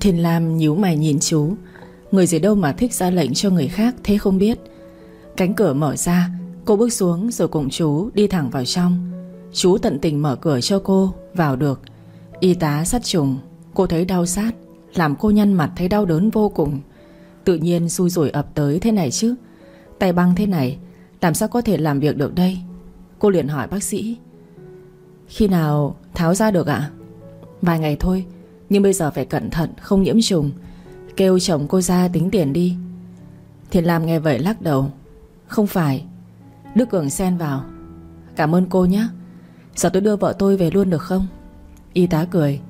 Thiên Lam nhíu mày nhìn chú. Người gì đâu mà thích ra lệnh cho người khác Thế không biết. Cánh cửa mở ra, Cô bước xuống rồi cùng chú đi thẳng vào trong. Chú tận tình mở cửa cho cô, Vào được. Y tá sát trùng, Cô thấy đau sát, Làm cô nhăn mặt thấy đau đớn vô cùng. Tự nhiên xui rủi ập tới thế này chứ. Tay băng thế này, Làm sao có thể làm việc được đây? Cô liền hỏi bác sĩ. Khi nào tháo ra được ạ? Vài ngày thôi nhưng bây giờ phải cẩn thận, không nhiễm trùng. Kêu chồng cô ra tính tiền đi. Thiền Lam nghe vậy lắc đầu. Không phải. Đức Cường xen vào. Cảm ơn cô nhé. Giờ tôi đưa vợ tôi về luôn được không? Y tá cười.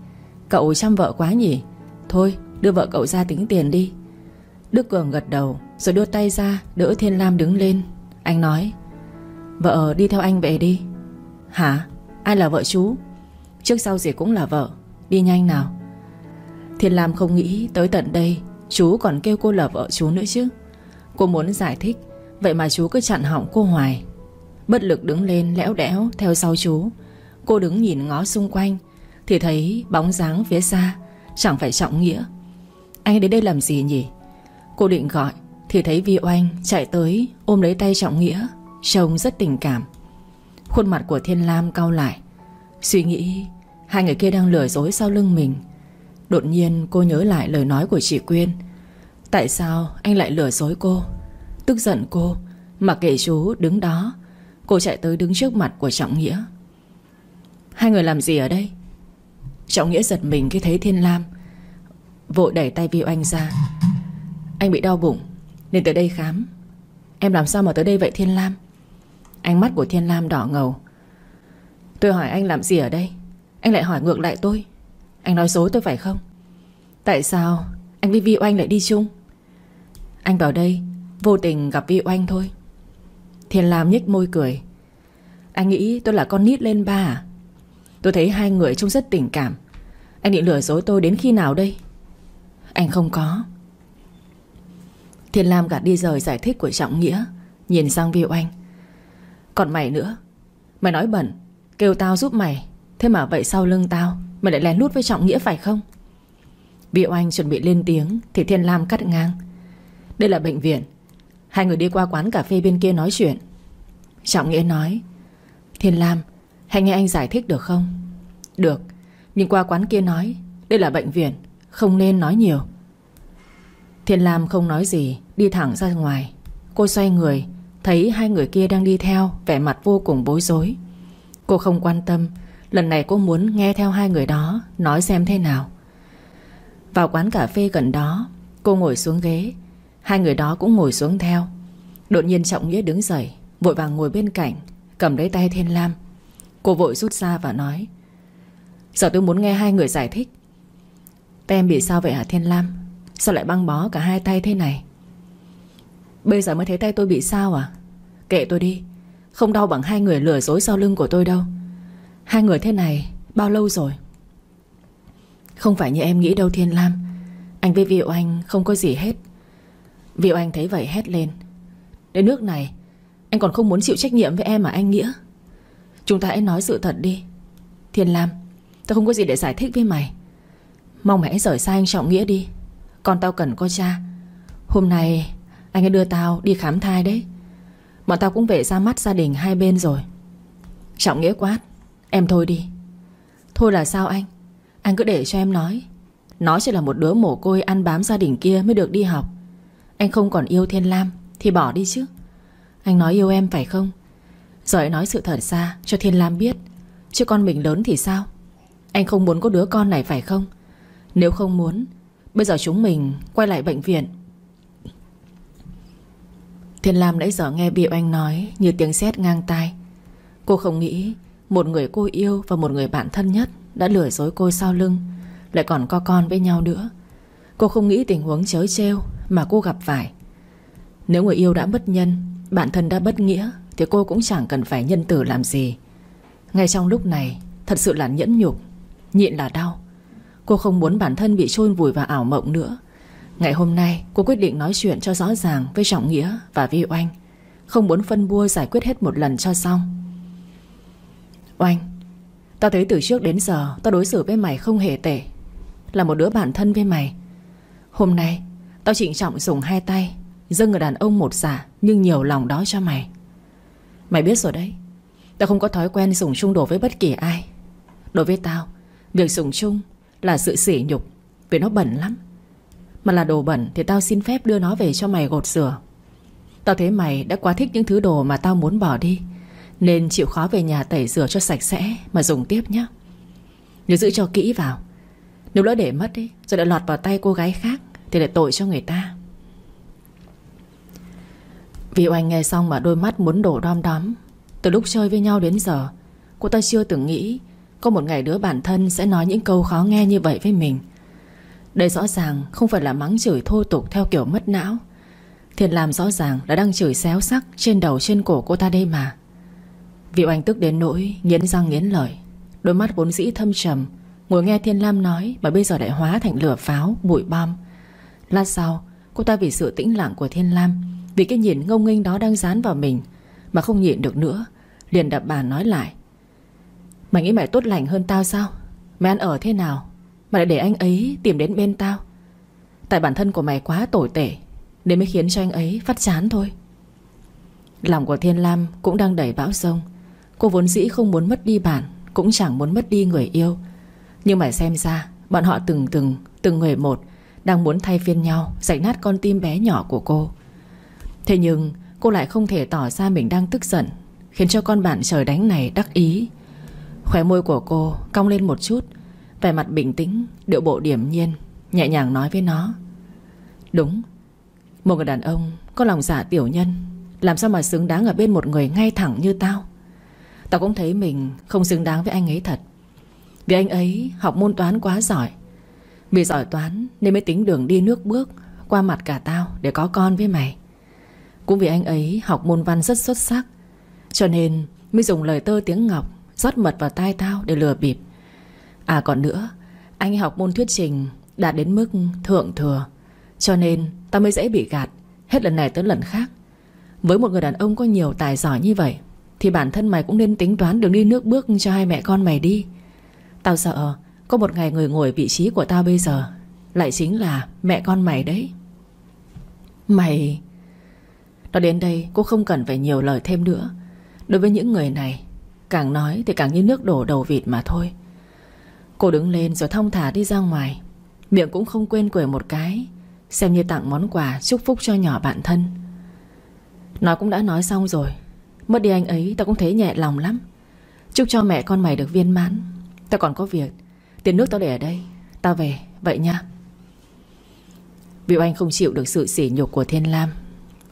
Cậu chăm vợ quá nhỉ? Thôi, đưa vợ cậu ra tính tiền đi. Đức Cường gật đầu, Rồi đưa tay ra, đỡ Thiên Lam đứng lên. Anh nói, Vợ, đi theo anh về đi. Hả? Ai là vợ chú? Trước sau gì cũng là vợ. Đi nhanh nào. Thiên Lam không nghĩ tới tận đây, Chú còn kêu cô là vợ chú nữa chứ. Cô muốn giải thích, Vậy mà chú cứ chặn họng cô hoài. Bất lực đứng lên lẽo đẽo theo sau chú. Cô đứng nhìn ngó xung quanh, Thì thấy bóng dáng phía xa, Chẳng phải trọng nghĩa. Anh đến đây làm gì nhỉ? Cô định gọi, Thì thấy Vi Oanh chạy tới, ôm lấy tay trọng nghĩa, Trông rất tình cảm. Khuôn mặt của Thiên Lam cau lại. Suy nghĩ, Hai người kia đang lừa dối sau lưng mình. Đột nhiên cô nhớ lại lời nói của chị Quyên. Tại sao anh lại lừa dối cô? Tức giận cô Mà kể chú đứng đó. Cô chạy tới đứng trước mặt của Trọng Nghĩa. Hai người làm gì ở đây? Trọng Nghĩa giật mình khi thấy Thiên Lam. Vội đẩy tay Viu Anh ra. Anh bị đau bụng, Nên tới đây khám. Em làm sao mà tới đây vậy Thiên Lam? Ánh mắt của Thiên Lam đỏ ngầu. Tôi hỏi anh làm gì ở đây? Anh lại hỏi ngược lại tôi. Anh nói dối tôi phải không? Tại sao anh với Vi Oanh lại đi chung? Anh vào đây, Vô tình gặp Vi Oanh thôi. Thiên Lam nhếch môi cười. Anh nghĩ tôi là con nít lên ba à? Tôi thấy hai người trông rất tình cảm. Anh định lừa dối tôi đến khi nào đây? Anh không có. Thiên Lam gạt đi rời giải thích của Trọng Nghĩa, Nhìn sang Vi Oanh. Còn mày nữa, Mày nói bẩn, Kêu tao giúp mày, Thế mà vậy sau lưng tao? Mày lại lén lút với Trọng Nghĩa phải không? Vi Oanh chuẩn bị lên tiếng Thì Thiên Lam cắt ngang. Đây là bệnh viện. Hai người đi qua quán cà phê bên kia nói chuyện. Trọng Nghĩa nói, Thiên Lam, Hãy nghe anh giải thích được không? Được, Nhưng qua quán kia nói, Đây là bệnh viện, Không nên nói nhiều. Thiên Lam không nói gì, Đi thẳng ra ngoài. Cô xoay người, Thấy hai người kia đang đi theo, Vẻ mặt vô cùng bối rối. Cô không quan tâm Lần này cô muốn nghe theo hai người đó, Nói xem thế nào. Vào quán cà phê gần đó, Cô ngồi xuống ghế. Hai người đó cũng ngồi xuống theo. Đột nhiên Trọng Nghĩa đứng dậy, Vội vàng ngồi bên cạnh, Cầm lấy tay Thiên Lam. Cô vội rút ra và nói, Giờ tôi muốn nghe hai người giải thích. Tay em bị sao vậy hả Thiên Lam? Sao lại băng bó cả hai tay thế này? Bây giờ mới thấy tay tôi bị sao à? Kệ tôi đi, Không đau bằng hai người lừa dối sau lưng của tôi đâu. Hai người thế này Bao lâu rồi? Không phải như em nghĩ đâu, Thiên Lam. Anh với Việu Anh không có gì hết. Việu Anh thấy vậy hét lên. Đến nước này, Anh còn không muốn chịu trách nhiệm với em mà anh Nghĩa. Chúng ta hãy nói sự thật đi. Thiên Lam, Tao không có gì để giải thích với mày. Mong mày hãy rời xa anh Trọng Nghĩa đi. Còn tao cần có cha. Hôm nay anh ấy đưa tao đi khám thai đấy. Bọn tao cũng về ra mắt gia đình hai bên rồi. Trọng Nghĩa quát. Em thôi đi. Thôi là sao anh? Anh cứ để cho em nói. Nó chỉ là một đứa mồ côi ăn bám gia đình kia mới được đi học. Anh không còn yêu Thiên Lam Thì bỏ đi chứ. Anh nói yêu em phải không? Giờ nói sự thật ra cho Thiên Lam biết. Chứ con mình lớn thì sao? Anh không muốn có đứa con này phải không? Nếu không muốn, Bây giờ chúng mình quay lại bệnh viện. Thiên Lam nãy giờ nghe biểu Anh nói Như tiếng sét ngang tai. Cô không nghĩ một người cô yêu và một người bạn thân nhất Đã lừa dối cô sau lưng, Lại còn có con với nhau nữa. Cô không nghĩ tình huống chớ trêu Mà cô gặp phải. Nếu người yêu đã bất nhân, Bạn thân đã bất nghĩa, Thì cô cũng chẳng cần phải nhân tử làm gì. Ngay trong lúc này, Thật sự là nhẫn nhục, Nhịn là đau. Cô không muốn bản thân bị chôn vùi vào ảo mộng nữa. Ngày hôm nay, cô quyết định nói chuyện cho rõ ràng Với Trọng Nghĩa và Vi Oanh. Không muốn phân bua giải quyết hết một lần cho xong. Oanh, Tao thấy từ trước đến giờ Tao đối xử với mày không hề tệ, Là một đứa bạn thân với mày. Hôm nay, Tao trịnh trọng dùng hai tay, Dâng người đàn ông một giả Nhưng nhiều lòng đó cho mày. Mày biết rồi đấy, Tao không có thói quen dùng chung đồ với bất kỳ ai. Đối với tao, Việc dùng chung là sự sỉ nhục, Vì nó bẩn lắm. Mà là đồ bẩn thì tao xin phép đưa nó về cho mày gột rửa. Tao thấy mày đã quá thích những thứ đồ mà tao muốn bỏ đi. Nên chịu khó về nhà tẩy rửa cho sạch sẽ Mà dùng tiếp nhé Nhớ giữ cho kỹ vào. Nếu lỡ để mất ấy, rồi lại lọt vào tay cô gái khác Thì lại tội cho người ta. Vì oanh nghe xong mà đôi mắt muốn đổ đom đóm. Từ lúc chơi với nhau đến giờ Cô ta chưa từng nghĩ Có một ngày đứa bản thân sẽ nói những câu khó nghe như vậy với mình. Đây rõ ràng không phải là mắng chửi thô tục theo kiểu mất não. Thiền làm rõ ràng là đang chửi xéo sắc Trên đầu trên cổ cô ta đây mà. Vị oanh tức đến nỗi Nghiến răng nghiến lợi. Đôi mắt vốn dĩ thâm trầm Ngồi nghe Thiên Lam nói Mà bây giờ lại hóa thành lửa pháo, bụi bom. Lát sau Cô ta vì sự tĩnh lặng của Thiên Lam Vì cái nhìn ngông nghênh đó đang dán vào mình Mà không nhịn được nữa Liền đập bàn nói lại. Mày nghĩ mày tốt lành hơn tao sao? Mày ăn ở thế nào? Mà lại để anh ấy tìm đến bên tao. Tại bản thân của mày quá tồi tệ để mới khiến cho anh ấy phát chán thôi. Lòng của Thiên Lam cũng đang đẩy bão sông Cô vốn dĩ không muốn mất đi bạn, Cũng chẳng muốn mất đi người yêu. Nhưng mà xem ra, Bọn họ từng từng từng người một Đang muốn thay phiên nhau Giải nát con tim bé nhỏ của cô. Thế nhưng, cô lại không thể tỏ ra mình đang tức giận, Khiến cho con bạn trời đánh này đắc ý. Khóe môi của cô cong lên một chút, Vẻ mặt bình tĩnh, Điệu bộ điểm nhiên, Nhẹ nhàng nói với nó. Đúng, Một người đàn ông có lòng giả tiểu nhân, Làm sao mà xứng đáng ở bên một người ngay thẳng như tao? Tao cũng thấy mình không xứng đáng với anh ấy thật. Vì anh ấy học môn toán quá giỏi. Vì giỏi toán nên mới tính đường đi nước bước Qua mặt cả tao để có con với mày. Cũng vì anh ấy học môn văn rất xuất sắc, Cho nên mới dùng lời tơ tiếng ngọc rót mật vào tai tao để lừa bịp. À còn nữa, Anh học môn thuyết trình Đạt đến mức thượng thừa, Cho nên tao mới dễ bị gạt, Hết lần này tới lần khác. Với một người đàn ông có nhiều tài giỏi như vậy thì bản thân mày cũng nên tính toán đường đi nước bước Cho hai mẹ con mày đi. Tao sợ, có một ngày người ngồi vị trí của tao bây giờ Lại chính là mẹ con mày đấy. Mày, Nó đến đây cô không cần phải nhiều lời thêm nữa. Đối với những người này, Càng nói thì càng như nước đổ đầu vịt mà thôi. Cô đứng lên rồi thong thả đi ra ngoài, Miệng cũng không quên cười một cái, Xem như tặng món quà chúc phúc cho nhỏ bạn thân. Nói cũng đã nói xong rồi Mất đi anh ấy, tao cũng thấy nhẹ lòng lắm. Chúc cho mẹ con mày được viên mãn. Tao còn có việc. Tiền nước tao để ở đây. Tao về. Vậy nha. Vì anh không chịu được sự sỉ nhục của Thiên Lam.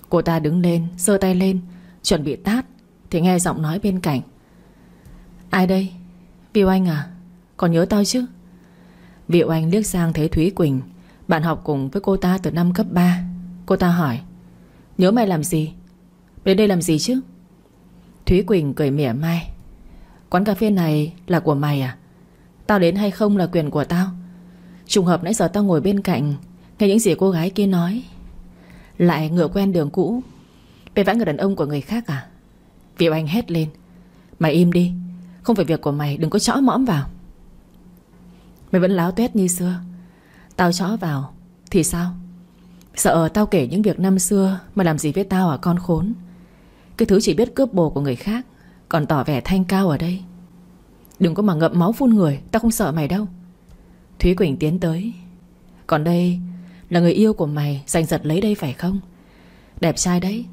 Cô ta đứng lên Sơ tay lên, Chuẩn bị tát, Thì nghe giọng nói bên cạnh. Ai đây? Viu Anh à? Còn nhớ tao chứ? Viu Anh liếc sang thấy Thúy Quỳnh. Bạn học cùng với cô ta từ năm cấp 3 Cô ta hỏi, Nhớ mày làm gì? Đến đây làm gì chứ? Thúy Quỳnh cười mỉa mai. Quán cà phê này là của mày à? Tao đến hay không là quyền của tao. Trùng hợp nãy giờ tao ngồi bên cạnh, Nghe những gì cô gái kia nói. Lại ngựa quen đường cũ Về vãi người đàn ông của người khác à? Viu Anh hét lên. Mày im đi, không phải việc của mày, đừng có chõ mõm vào. Mày vẫn láo tuét như xưa. Tao chõ vào, Thì sao? Sợ tao kể những việc năm xưa Mà làm gì với tao à con khốn? Cái thứ chỉ biết cướp bồ của người khác, Còn tỏ vẻ thanh cao ở đây. Đừng có mà ngậm máu phun người Tao không sợ mày đâu. Thúy Quỳnh tiến tới. Còn đây là người yêu của mày, Giành giật lấy đây phải không? Đẹp trai đấy,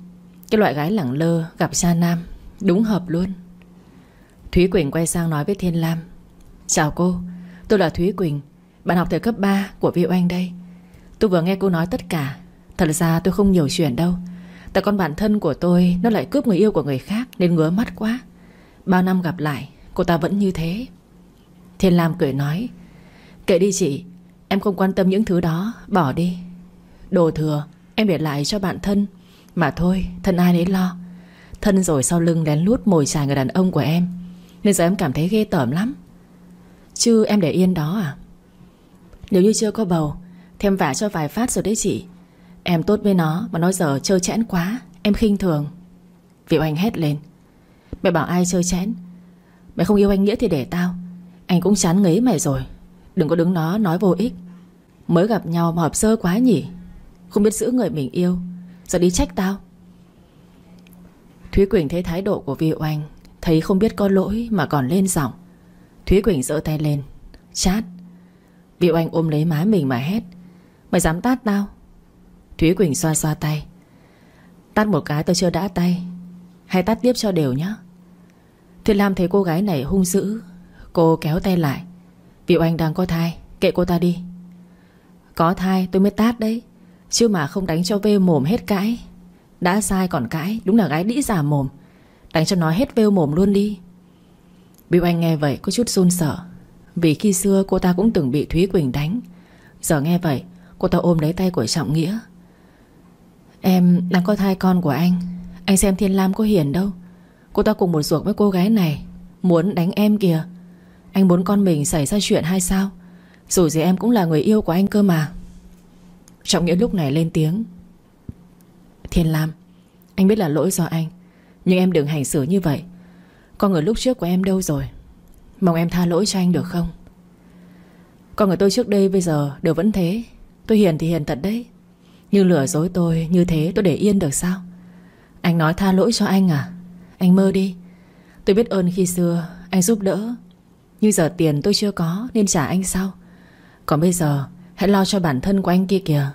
Cái loại gái lẳng lơ, gặp cha nam, Đúng hợp luôn. Thúy Quỳnh quay sang nói với Thiên Lam. Chào cô, Tôi là Thúy Quỳnh, Bạn học thời cấp 3 của Vi Oanh đây. Tôi vừa nghe cô nói tất cả, Thật ra tôi không nhiều chuyện đâu. Tại con bạn thân của tôi, Nó lại cướp người yêu của người khác Nên ngứa mắt quá. Bao năm gặp lại, Cô ta vẫn như thế. Thiên Lam cười nói, Kệ đi chị, Em không quan tâm những thứ đó, Bỏ đi. Đồ thừa, Em để lại cho bạn thân. Mà thôi, Thân ai đấy lo. Thân rồi sau lưng lén lút mồi chài người đàn ông của em, nên giờ em cảm thấy ghê tởm lắm. Chứ em để yên đó à? Nếu như chưa có bầu, thêm vả cho vài phát rồi đấy chị. Em tốt với nó, mà nó giờ chơi chẽn quá. Em khinh thường. Vị anh hét lên. Mày bảo ai chơi chẽn Mày không yêu anh Nghĩa thì để tao. Anh cũng chán ngấy mày rồi. Đừng có đứng đó nói vô ích. Mới gặp nhau mà hợp sơ quá nhỉ? Không biết giữ người mình yêu. Giờ đi trách tao. Thúy Quỳnh thấy thái độ của Vi Oanh Thấy không biết có lỗi mà còn lên giọng. Thúy Quỳnh giơ tay lên. Chát. Vi Oanh ôm lấy má mình mà hét. Mày dám tát tao. Thúy Quỳnh xoa xoa tay. Tát một cái tôi chưa đã tay. Hay tát tiếp cho đều nhá. Thiên Lam thấy cô gái này hung dữ, Cô kéo tay lại. Vì anh đang có thai, Kệ cô ta đi. Có thai tôi mới tát đấy, Chứ mà không đánh cho vêu mồm hết cãi. Đã sai còn cãi, Đúng là gái đĩ giả mồm. Đánh cho nó hết vêu mồm luôn đi. Bill Anh nghe vậy có chút run sợ. Vì khi xưa cô ta cũng từng bị Thúy Quỳnh đánh. Giờ nghe vậy, Cô ta ôm lấy tay của Trọng Nghĩa. Em đang có thai con của anh. Anh xem Thiên Lam có hiền đâu. Cô ta cùng một ruột với cô gái này, Muốn đánh em kìa. Anh muốn con mình xảy ra chuyện hay sao? Dù gì em cũng là người yêu của anh cơ mà. Trọng Nghĩa lúc này lên tiếng. Thiên Lam, Anh biết là lỗi do anh, Nhưng em đừng hành xử như vậy. Con người lúc trước của em đâu rồi? Mong em tha lỗi cho anh được không? Con người tôi trước đây bây giờ đều vẫn thế. Tôi hiền thì hiền thật đấy như lừa dối tôi như thế tôi để yên được sao? Anh nói tha lỗi cho anh à? Anh mơ đi. Tôi biết ơn khi xưa anh giúp đỡ. Nhưng giờ tiền tôi chưa có Nên trả anh sau. Còn bây giờ, hãy lo cho bản thân của anh kia kìa.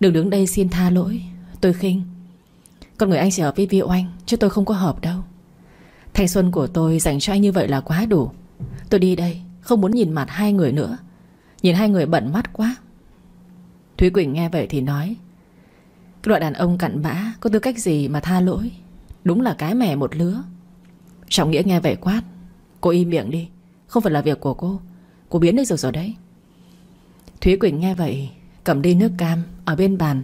Đừng đứng đây xin tha lỗi. Tôi khinh. Con người anh chỉ hợp với Vi Oanh Chứ tôi không có hợp đâu. Thanh xuân của tôi dành cho anh như vậy là quá đủ. Tôi đi đây, Không muốn nhìn mặt hai người nữa. Nhìn hai người bận mắt quá. Thúy Quỳnh nghe vậy thì nói cái loại đàn ông cặn bã, Có tư cách gì mà tha lỗi? Đúng là cái mẻ một lứa. Trọng Nghĩa nghe vậy quát. Cô im miệng đi. Không phải là việc của cô. Cô biến đi rồi rồi đấy. Thúy Quỳnh nghe vậy, Cầm đi nước cam ở bên bàn,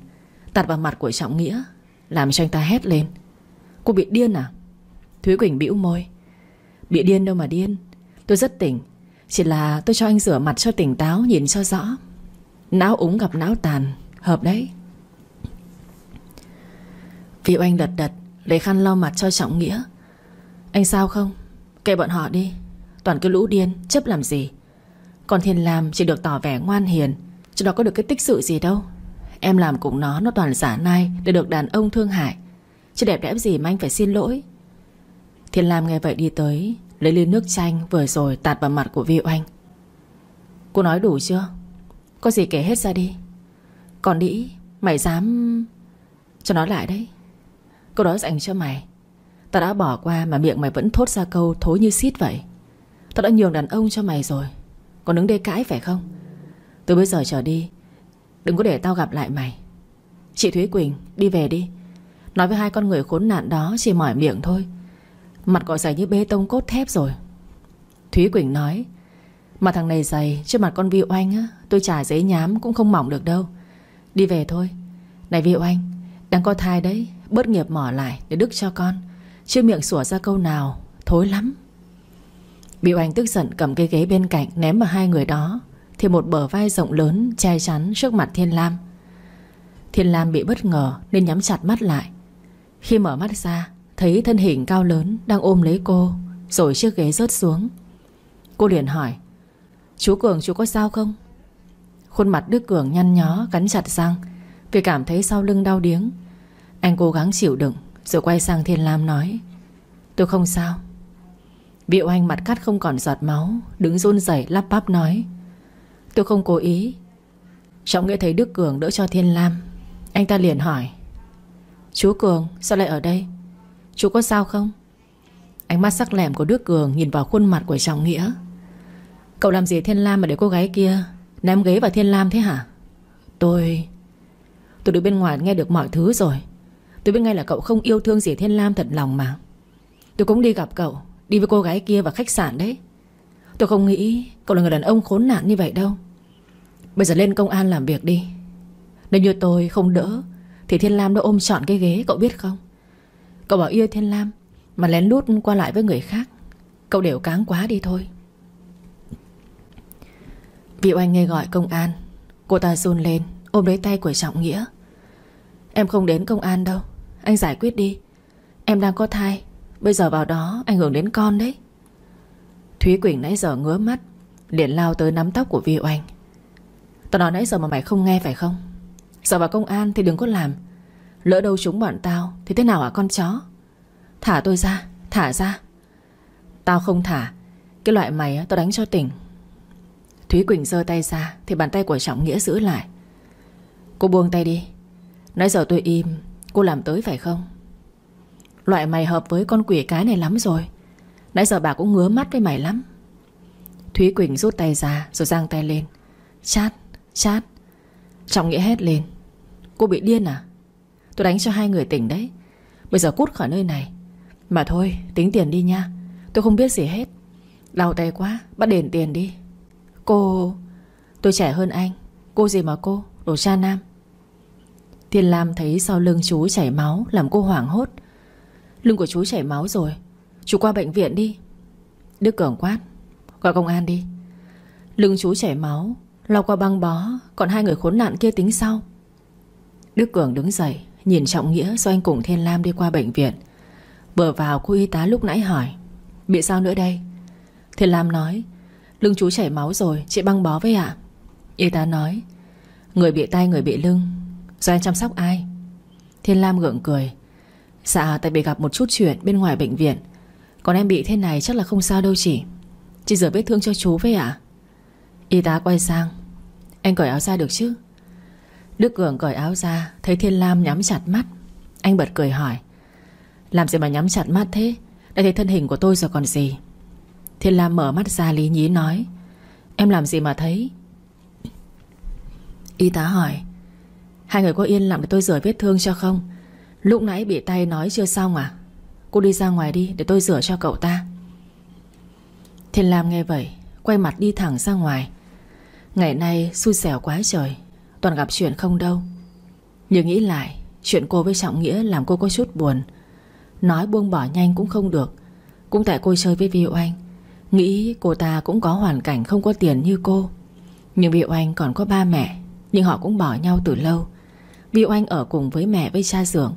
Tạt vào mặt của Trọng Nghĩa, Làm cho anh ta hét lên. Cô bị điên à? Thúy Quỳnh bĩu môi. Bị điên đâu mà điên. Tôi rất tỉnh. Chỉ là tôi cho anh rửa mặt cho tỉnh táo, Nhìn cho rõ. Não úng gặp não tàn. Hợp đấy. Vị oanh đật đật, Lấy khăn lau mặt cho Trọng Nghĩa. Anh sao không? Kệ bọn họ đi. Toàn cái lũ điên, chấp làm gì? Còn Thiên Lam chỉ được tỏ vẻ ngoan hiền. Chứ nó có được cái tích sự gì đâu. Em làm cùng nó nó toàn giả nai Để được đàn ông thương hại. Chứ đẹp đẽ gì mà anh phải xin lỗi? Thiên Lam nghe vậy đi tới, Lấy ly nước chanh vừa rồi tạt vào mặt của Vi Oanh Cô nói đủ chưa? Có gì kể hết ra đi. Còn đĩ, Mày dám Cho nó lại đấy. Câu đó dành cho mày. Tao đã bỏ qua mà miệng mày vẫn thốt ra câu thối như xít vậy. Tao đã nhường đàn ông cho mày rồi. Còn đứng đây cãi phải không? Từ bây giờ trở đi, Đừng có để tao gặp lại mày. Chị Thúy Quỳnh, đi về đi. Nói với hai con người khốn nạn đó chỉ mỏi miệng thôi. Mặt gọi dày như bê tông cốt thép rồi. Thúy Quỳnh nói, Mà thằng này dày Trước mặt con Vi Oanh á, Tôi trả giấy nhám cũng không mỏng được đâu. Đi về thôi. Này Vi Oanh, Đang có thai đấy. Bớt nghiệp mỏ lại để đức cho con. Chứ miệng sủa ra câu nào, Thối lắm. Biểu Oanh tức giận cầm cây ghế bên cạnh Ném vào hai người đó, Thì một bờ vai rộng lớn che chắn trước mặt Thiên Lam. Thiên Lam bị bất ngờ Nên nhắm chặt mắt lại. Khi mở mắt ra, Thấy thân hình cao lớn đang ôm lấy cô, Rồi chiếc ghế rớt xuống. Cô liền hỏi, Chú Cường, chú có sao không? Khuôn mặt Đức Cường nhăn nhó, cắn chặt răng, Vì cảm thấy sau lưng đau điếng anh cố gắng chịu đựng, Rồi quay sang Thiên Lam nói, Tôi không sao. Biệu anh mặt cắt không còn giọt máu, Đứng run rẩy lắp bắp nói, Tôi không cố ý. Trọng nghĩa thấy Đức Cường đỡ cho Thiên Lam, Anh ta liền hỏi, Chú Cường, sao lại ở đây? Chú có sao không? Ánh mắt sắc lẻm của Đức Cường Nhìn vào khuôn mặt của Trọng Nghĩa. Cậu làm gì Thiên Lam mà để cô gái kia Ném ghế vào Thiên Lam thế hả? Tôi Tôi đứng bên ngoài nghe được mọi thứ rồi. Tôi biết ngay là cậu không yêu thương gì Thiên Lam thật lòng mà. Tôi cũng đi gặp cậu, Đi với cô gái kia vào khách sạn đấy. Tôi không nghĩ cậu là người đàn ông khốn nạn như vậy đâu. Bây giờ lên công an làm việc đi. Nếu như tôi không đỡ, Thì Thiên Lam đã ôm trọn cái ghế, cậu biết không? Cậu bảo yêu Thiên Lam, Mà lén lút qua lại với người khác. Cậu đều cáng quá đi thôi. Vị oanh nghe gọi công an, Cô ta run lên, Ôm lấy tay của Trọng Nghĩa. Em không đến công an đâu. Anh giải quyết đi. Em đang có thai. Bây giờ vào đó ảnh hưởng đến con đấy. Thúy Quỳnh nãy giờ ngứa mắt, Liền lao tới nắm tóc của Vi Oanh. Tao nói nãy giờ mà mày không nghe phải không? Giờ vào công an thì đừng có làm. Lỡ đâu chúng bọn tao Thì thế nào hả con chó? Thả tôi ra, Thả ra. Tao không thả, Cái loại mày tao đánh cho tỉnh. Thúy Quỳnh giơ tay ra Thì bàn tay của Trọng Nghĩa giữ lại. Cô buông tay đi. Nãy giờ tôi im Cô làm tới phải không? Loại mày hợp với con quỷ cái này lắm rồi. Nãy giờ bà cũng ngứa mắt với mày lắm. Thúy Quỳnh rút tay ra Rồi giang tay lên. Chát, chát. Trọng Nghĩa hét lên. Cô bị điên à? Tôi đánh cho hai người tỉnh đấy. Bây giờ cút khỏi nơi này. Mà thôi tính tiền đi nha. Tôi không biết gì hết. Đau tay quá Bắt đền tiền đi. Cô Tôi trẻ hơn anh. Cô gì mà cô? Đồ cha nam. Thiên Lam thấy sau lưng chú chảy máu, Làm cô hoảng hốt. Lưng của chú chảy máu rồi. Chú qua bệnh viện đi. Đức Cường quát Gọi công an đi. Lưng chú chảy máu Lao qua băng bó, Còn hai người khốn nạn kia tính sau. Đức Cường đứng dậy, Nhìn Trọng Nghĩa do anh cùng Thiên Lam đi qua bệnh viện. Vừa vào cô y tá lúc nãy hỏi, Bị sao nữa đây? Thiên Lam nói, Lưng chú chảy máu rồi, chị băng bó với ạ. Y tá nói, Người bị tay người bị lưng Do anh chăm sóc ai? Thiên Lam gượng cười. Dạ tại vì gặp một chút chuyện bên ngoài bệnh viện. Còn em bị thế này chắc là không sao đâu chị. Chị rửa vết thương cho chú với ạ. Y tá quay sang. Anh cởi áo ra được chứ? Đức Cường cởi áo ra, Thấy Thiên Lam nhắm chặt mắt. Anh bật cười hỏi. Làm gì mà nhắm chặt mắt thế? Đã thấy thân hình của tôi rồi còn gì? Thiên Lam mở mắt ra lý nhí nói. Em làm gì mà thấy? Y tá hỏi. Hai người có yên lặng để tôi rửa vết thương cho không? Lúc nãy bị tay nói chưa xong à? Cô đi ra ngoài đi, để tôi rửa cho cậu ta. Thiên Lam nghe vậy, Quay mặt đi thẳng ra ngoài. Ngày nay xui xẻo quá trời, Toàn gặp chuyện không đâu. Nhưng nghĩ lại, Chuyện cô với Trọng Nghĩa làm cô có chút buồn. Nói buông bỏ nhanh cũng không được. Cũng tại cô chơi với Vi Oanh Nghĩ cô ta cũng có hoàn cảnh không có tiền như cô. Nhưng Vi Oanh còn có ba mẹ, Nhưng họ cũng bỏ nhau từ lâu. Vi Oanh ở cùng với mẹ với cha Dượng.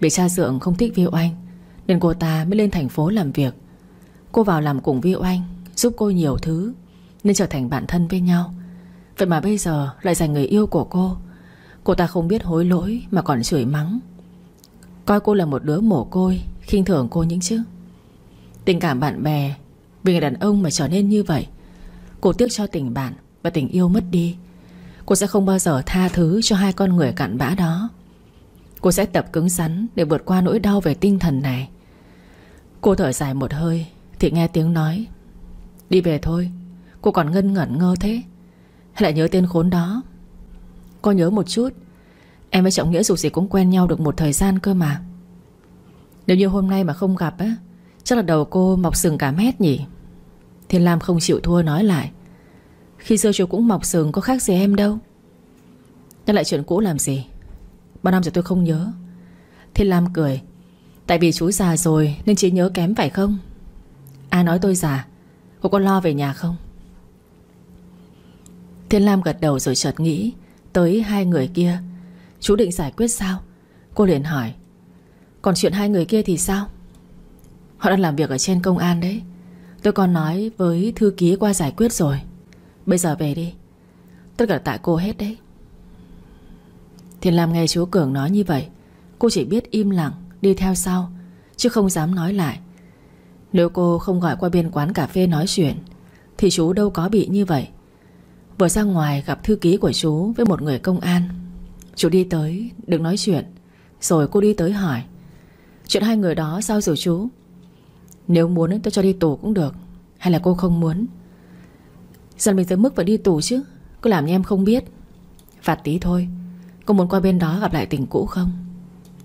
Vì cha Dượng không thích Vi Oanh, Nên cô ta mới lên thành phố làm việc. Cô vào làm cùng Vi Oanh, Giúp cô nhiều thứ, Nên trở thành bạn thân với nhau. Vậy mà bây giờ lại giành người yêu của cô. Cô ta không biết hối lỗi Mà còn chửi mắng. Coi cô là một đứa mồ côi, khinh thường cô những chứ. Tình cảm bạn bè Vì người đàn ông mà trở nên như vậy, Cô tiếc cho tình bạn Và tình yêu mất đi. Cô sẽ không bao giờ tha thứ cho hai con người cặn bã đó. Cô sẽ tập cứng rắn Để vượt qua nỗi đau về tinh thần này. Cô thở dài một hơi, Thì nghe tiếng nói, Đi về thôi, Cô còn ngân ngẩn ngơ thế. Hay lại nhớ tên khốn đó. Cô nhớ một chút, Em với Trọng Nghĩa dù gì cũng quen nhau được một thời gian cơ mà. Nếu như hôm nay mà không gặp á, Chắc là đầu cô mọc sừng cả mét nhỉ? Thiên Lam không chịu thua nói lại khi xưa chú cũng mọc sừng, có khác gì em đâu. Nhắc lại chuyện cũ làm gì? Bao năm rồi tôi không nhớ. Thiên Lam cười, Tại vì chú già rồi nên chỉ nhớ kém phải không? Ai nói tôi già? Cô có lo về nhà không? Thiên Lam gật đầu rồi chợt nghĩ Tới hai người kia. Chú định giải quyết sao? Cô liền hỏi, Còn chuyện hai người kia thì sao? Họ đang làm việc ở trên công an đấy. Tôi còn nói với thư ký qua giải quyết rồi. Bây giờ về đi. Tất cả tại cô hết đấy. Thiên Lam nghe chú Cường nói như vậy, Cô chỉ biết im lặng, Đi theo sau, Chứ không dám nói lại. Nếu cô không gọi qua bên quán cà phê nói chuyện, Thì chú đâu có bị như vậy. Vừa ra ngoài gặp thư ký của chú Với một người công an. Chú đi tới, đừng nói chuyện, Rồi cô đi tới hỏi. Chuyện hai người đó sao rồi chú? Nếu muốn, tôi cho đi tù cũng được, Hay là cô không muốn? Dần mình tới mức phải đi tù chứ, Cứ làm như em không biết. Phạt tí thôi Cô muốn qua bên đó gặp lại tình cũ không?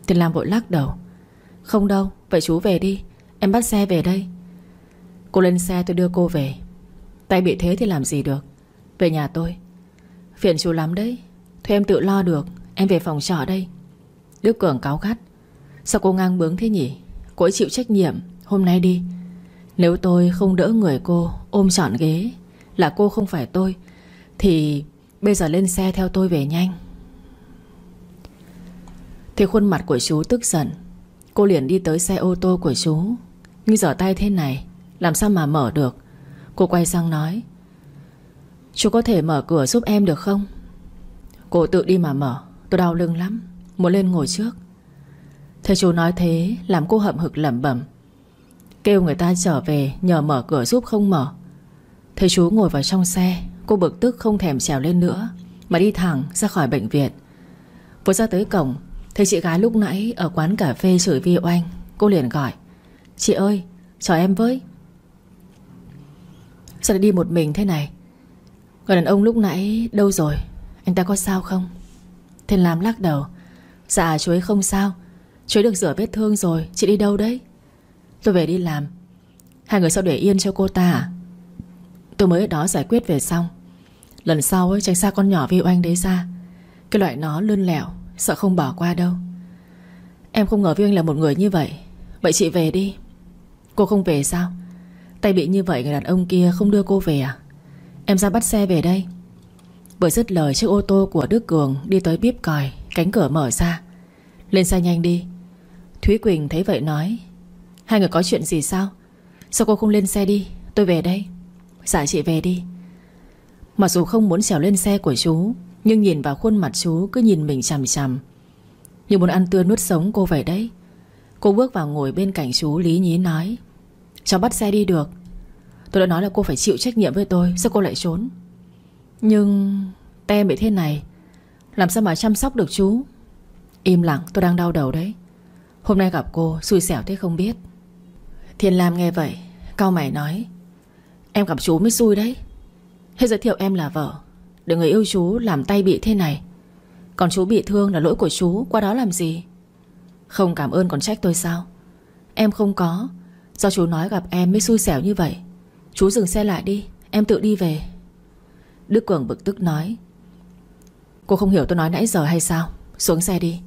Tiền Lam vội lắc đầu. Không đâu, Vậy chú về đi, Em bắt xe về đây. Cô lên xe tôi đưa cô về. Tay bị thế thì làm gì được, về nhà tôi. Phiền chú lắm đấy, Thôi em tự lo được, Em về phòng trọ đây. Đức Cường cáo gắt. Sao cô ngang bướng thế nhỉ? Cô ấy chịu trách nhiệm, Hôm nay đi. Nếu tôi không đỡ người cô, Ôm trọn ghế là cô không phải tôi, Thì bây giờ lên xe theo tôi về nhanh. Thì khuôn mặt của chú tức giận. Cô liền đi tới xe ô tô của chú. Nhưng dở tay thế này, Làm sao mà mở được? Cô quay sang nói, Chú có thể mở cửa giúp em được không? Cô tự đi mà mở, Tôi đau lưng lắm, Muốn lên ngồi trước. Thế chú nói thế, Làm cô hậm hực lẩm bẩm. Kêu người ta trở về Nhờ mở cửa giúp không mở. Thầy chú ngồi vào trong xe, Cô bực tức không thèm trèo lên nữa, Mà đi thẳng ra khỏi bệnh viện. Vừa ra tới cổng, Thấy chị gái lúc nãy ở quán cà phê chửi Vi Oanh, Cô liền gọi, Chị ơi, chào em với. Sao lại đi một mình thế này? Người đàn ông lúc nãy đâu rồi? Anh ta có sao không? Thiên Lam lắc đầu Dạ chú ấy không sao. Chú ấy được rửa vết thương rồi, Chị đi đâu đấy? Tôi về đi làm. Hai người sao để yên cho cô ta à? Tôi mới ở đó giải quyết về xong Lần sau ấy, tránh xa con nhỏ vi oanh đấy ra. Cái loại nó lươn lẹo, Sợ không bỏ qua đâu. Em không ngờ Vi Anh là một người như vậy. Vậy chị về đi. Cô không về sao? Tay bị như vậy, người đàn ông kia không đưa cô về à? Em ra bắt xe về đây. Bởi dứt lời, chiếc ô tô của Đức Cường Đi tới bíp còi, Cánh cửa mở ra. Lên xe nhanh đi. Thúy Quỳnh thấy vậy nói, Hai người có chuyện gì sao? Sao cô không lên xe đi? Tôi về đây. Dạ chị về đi. Mặc dù không muốn trèo lên xe của chú, Nhưng nhìn vào khuôn mặt chú cứ nhìn mình chằm chằm. Như muốn ăn tươi nuốt sống cô vậy đấy. Cô bước vào ngồi bên cạnh chú Lý Nhí nói, Cháu bắt xe đi được. Tôi đã nói là cô phải chịu trách nhiệm với tôi, Sao cô lại trốn? Nhưng tem bị thế này, Làm sao mà chăm sóc được chú? Im lặng, tôi đang đau đầu đấy. Hôm nay gặp cô, xui xẻo thế không biết. Thiên Lam nghe vậy Cao mày nói Em gặp chú mới xui đấy. Hết giới thiệu em là vợ. Để người yêu chú làm tay bị thế này. Còn chú bị thương là lỗi của chú, Qua đó làm gì? Không cảm ơn còn trách tôi sao? Em không có. Do chú nói gặp em mới xui xẻo như vậy. Chú dừng xe lại đi, Em tự đi về. Đức Cường bực tức nói. Cô không hiểu tôi nói nãy giờ hay sao? Xuống xe đi.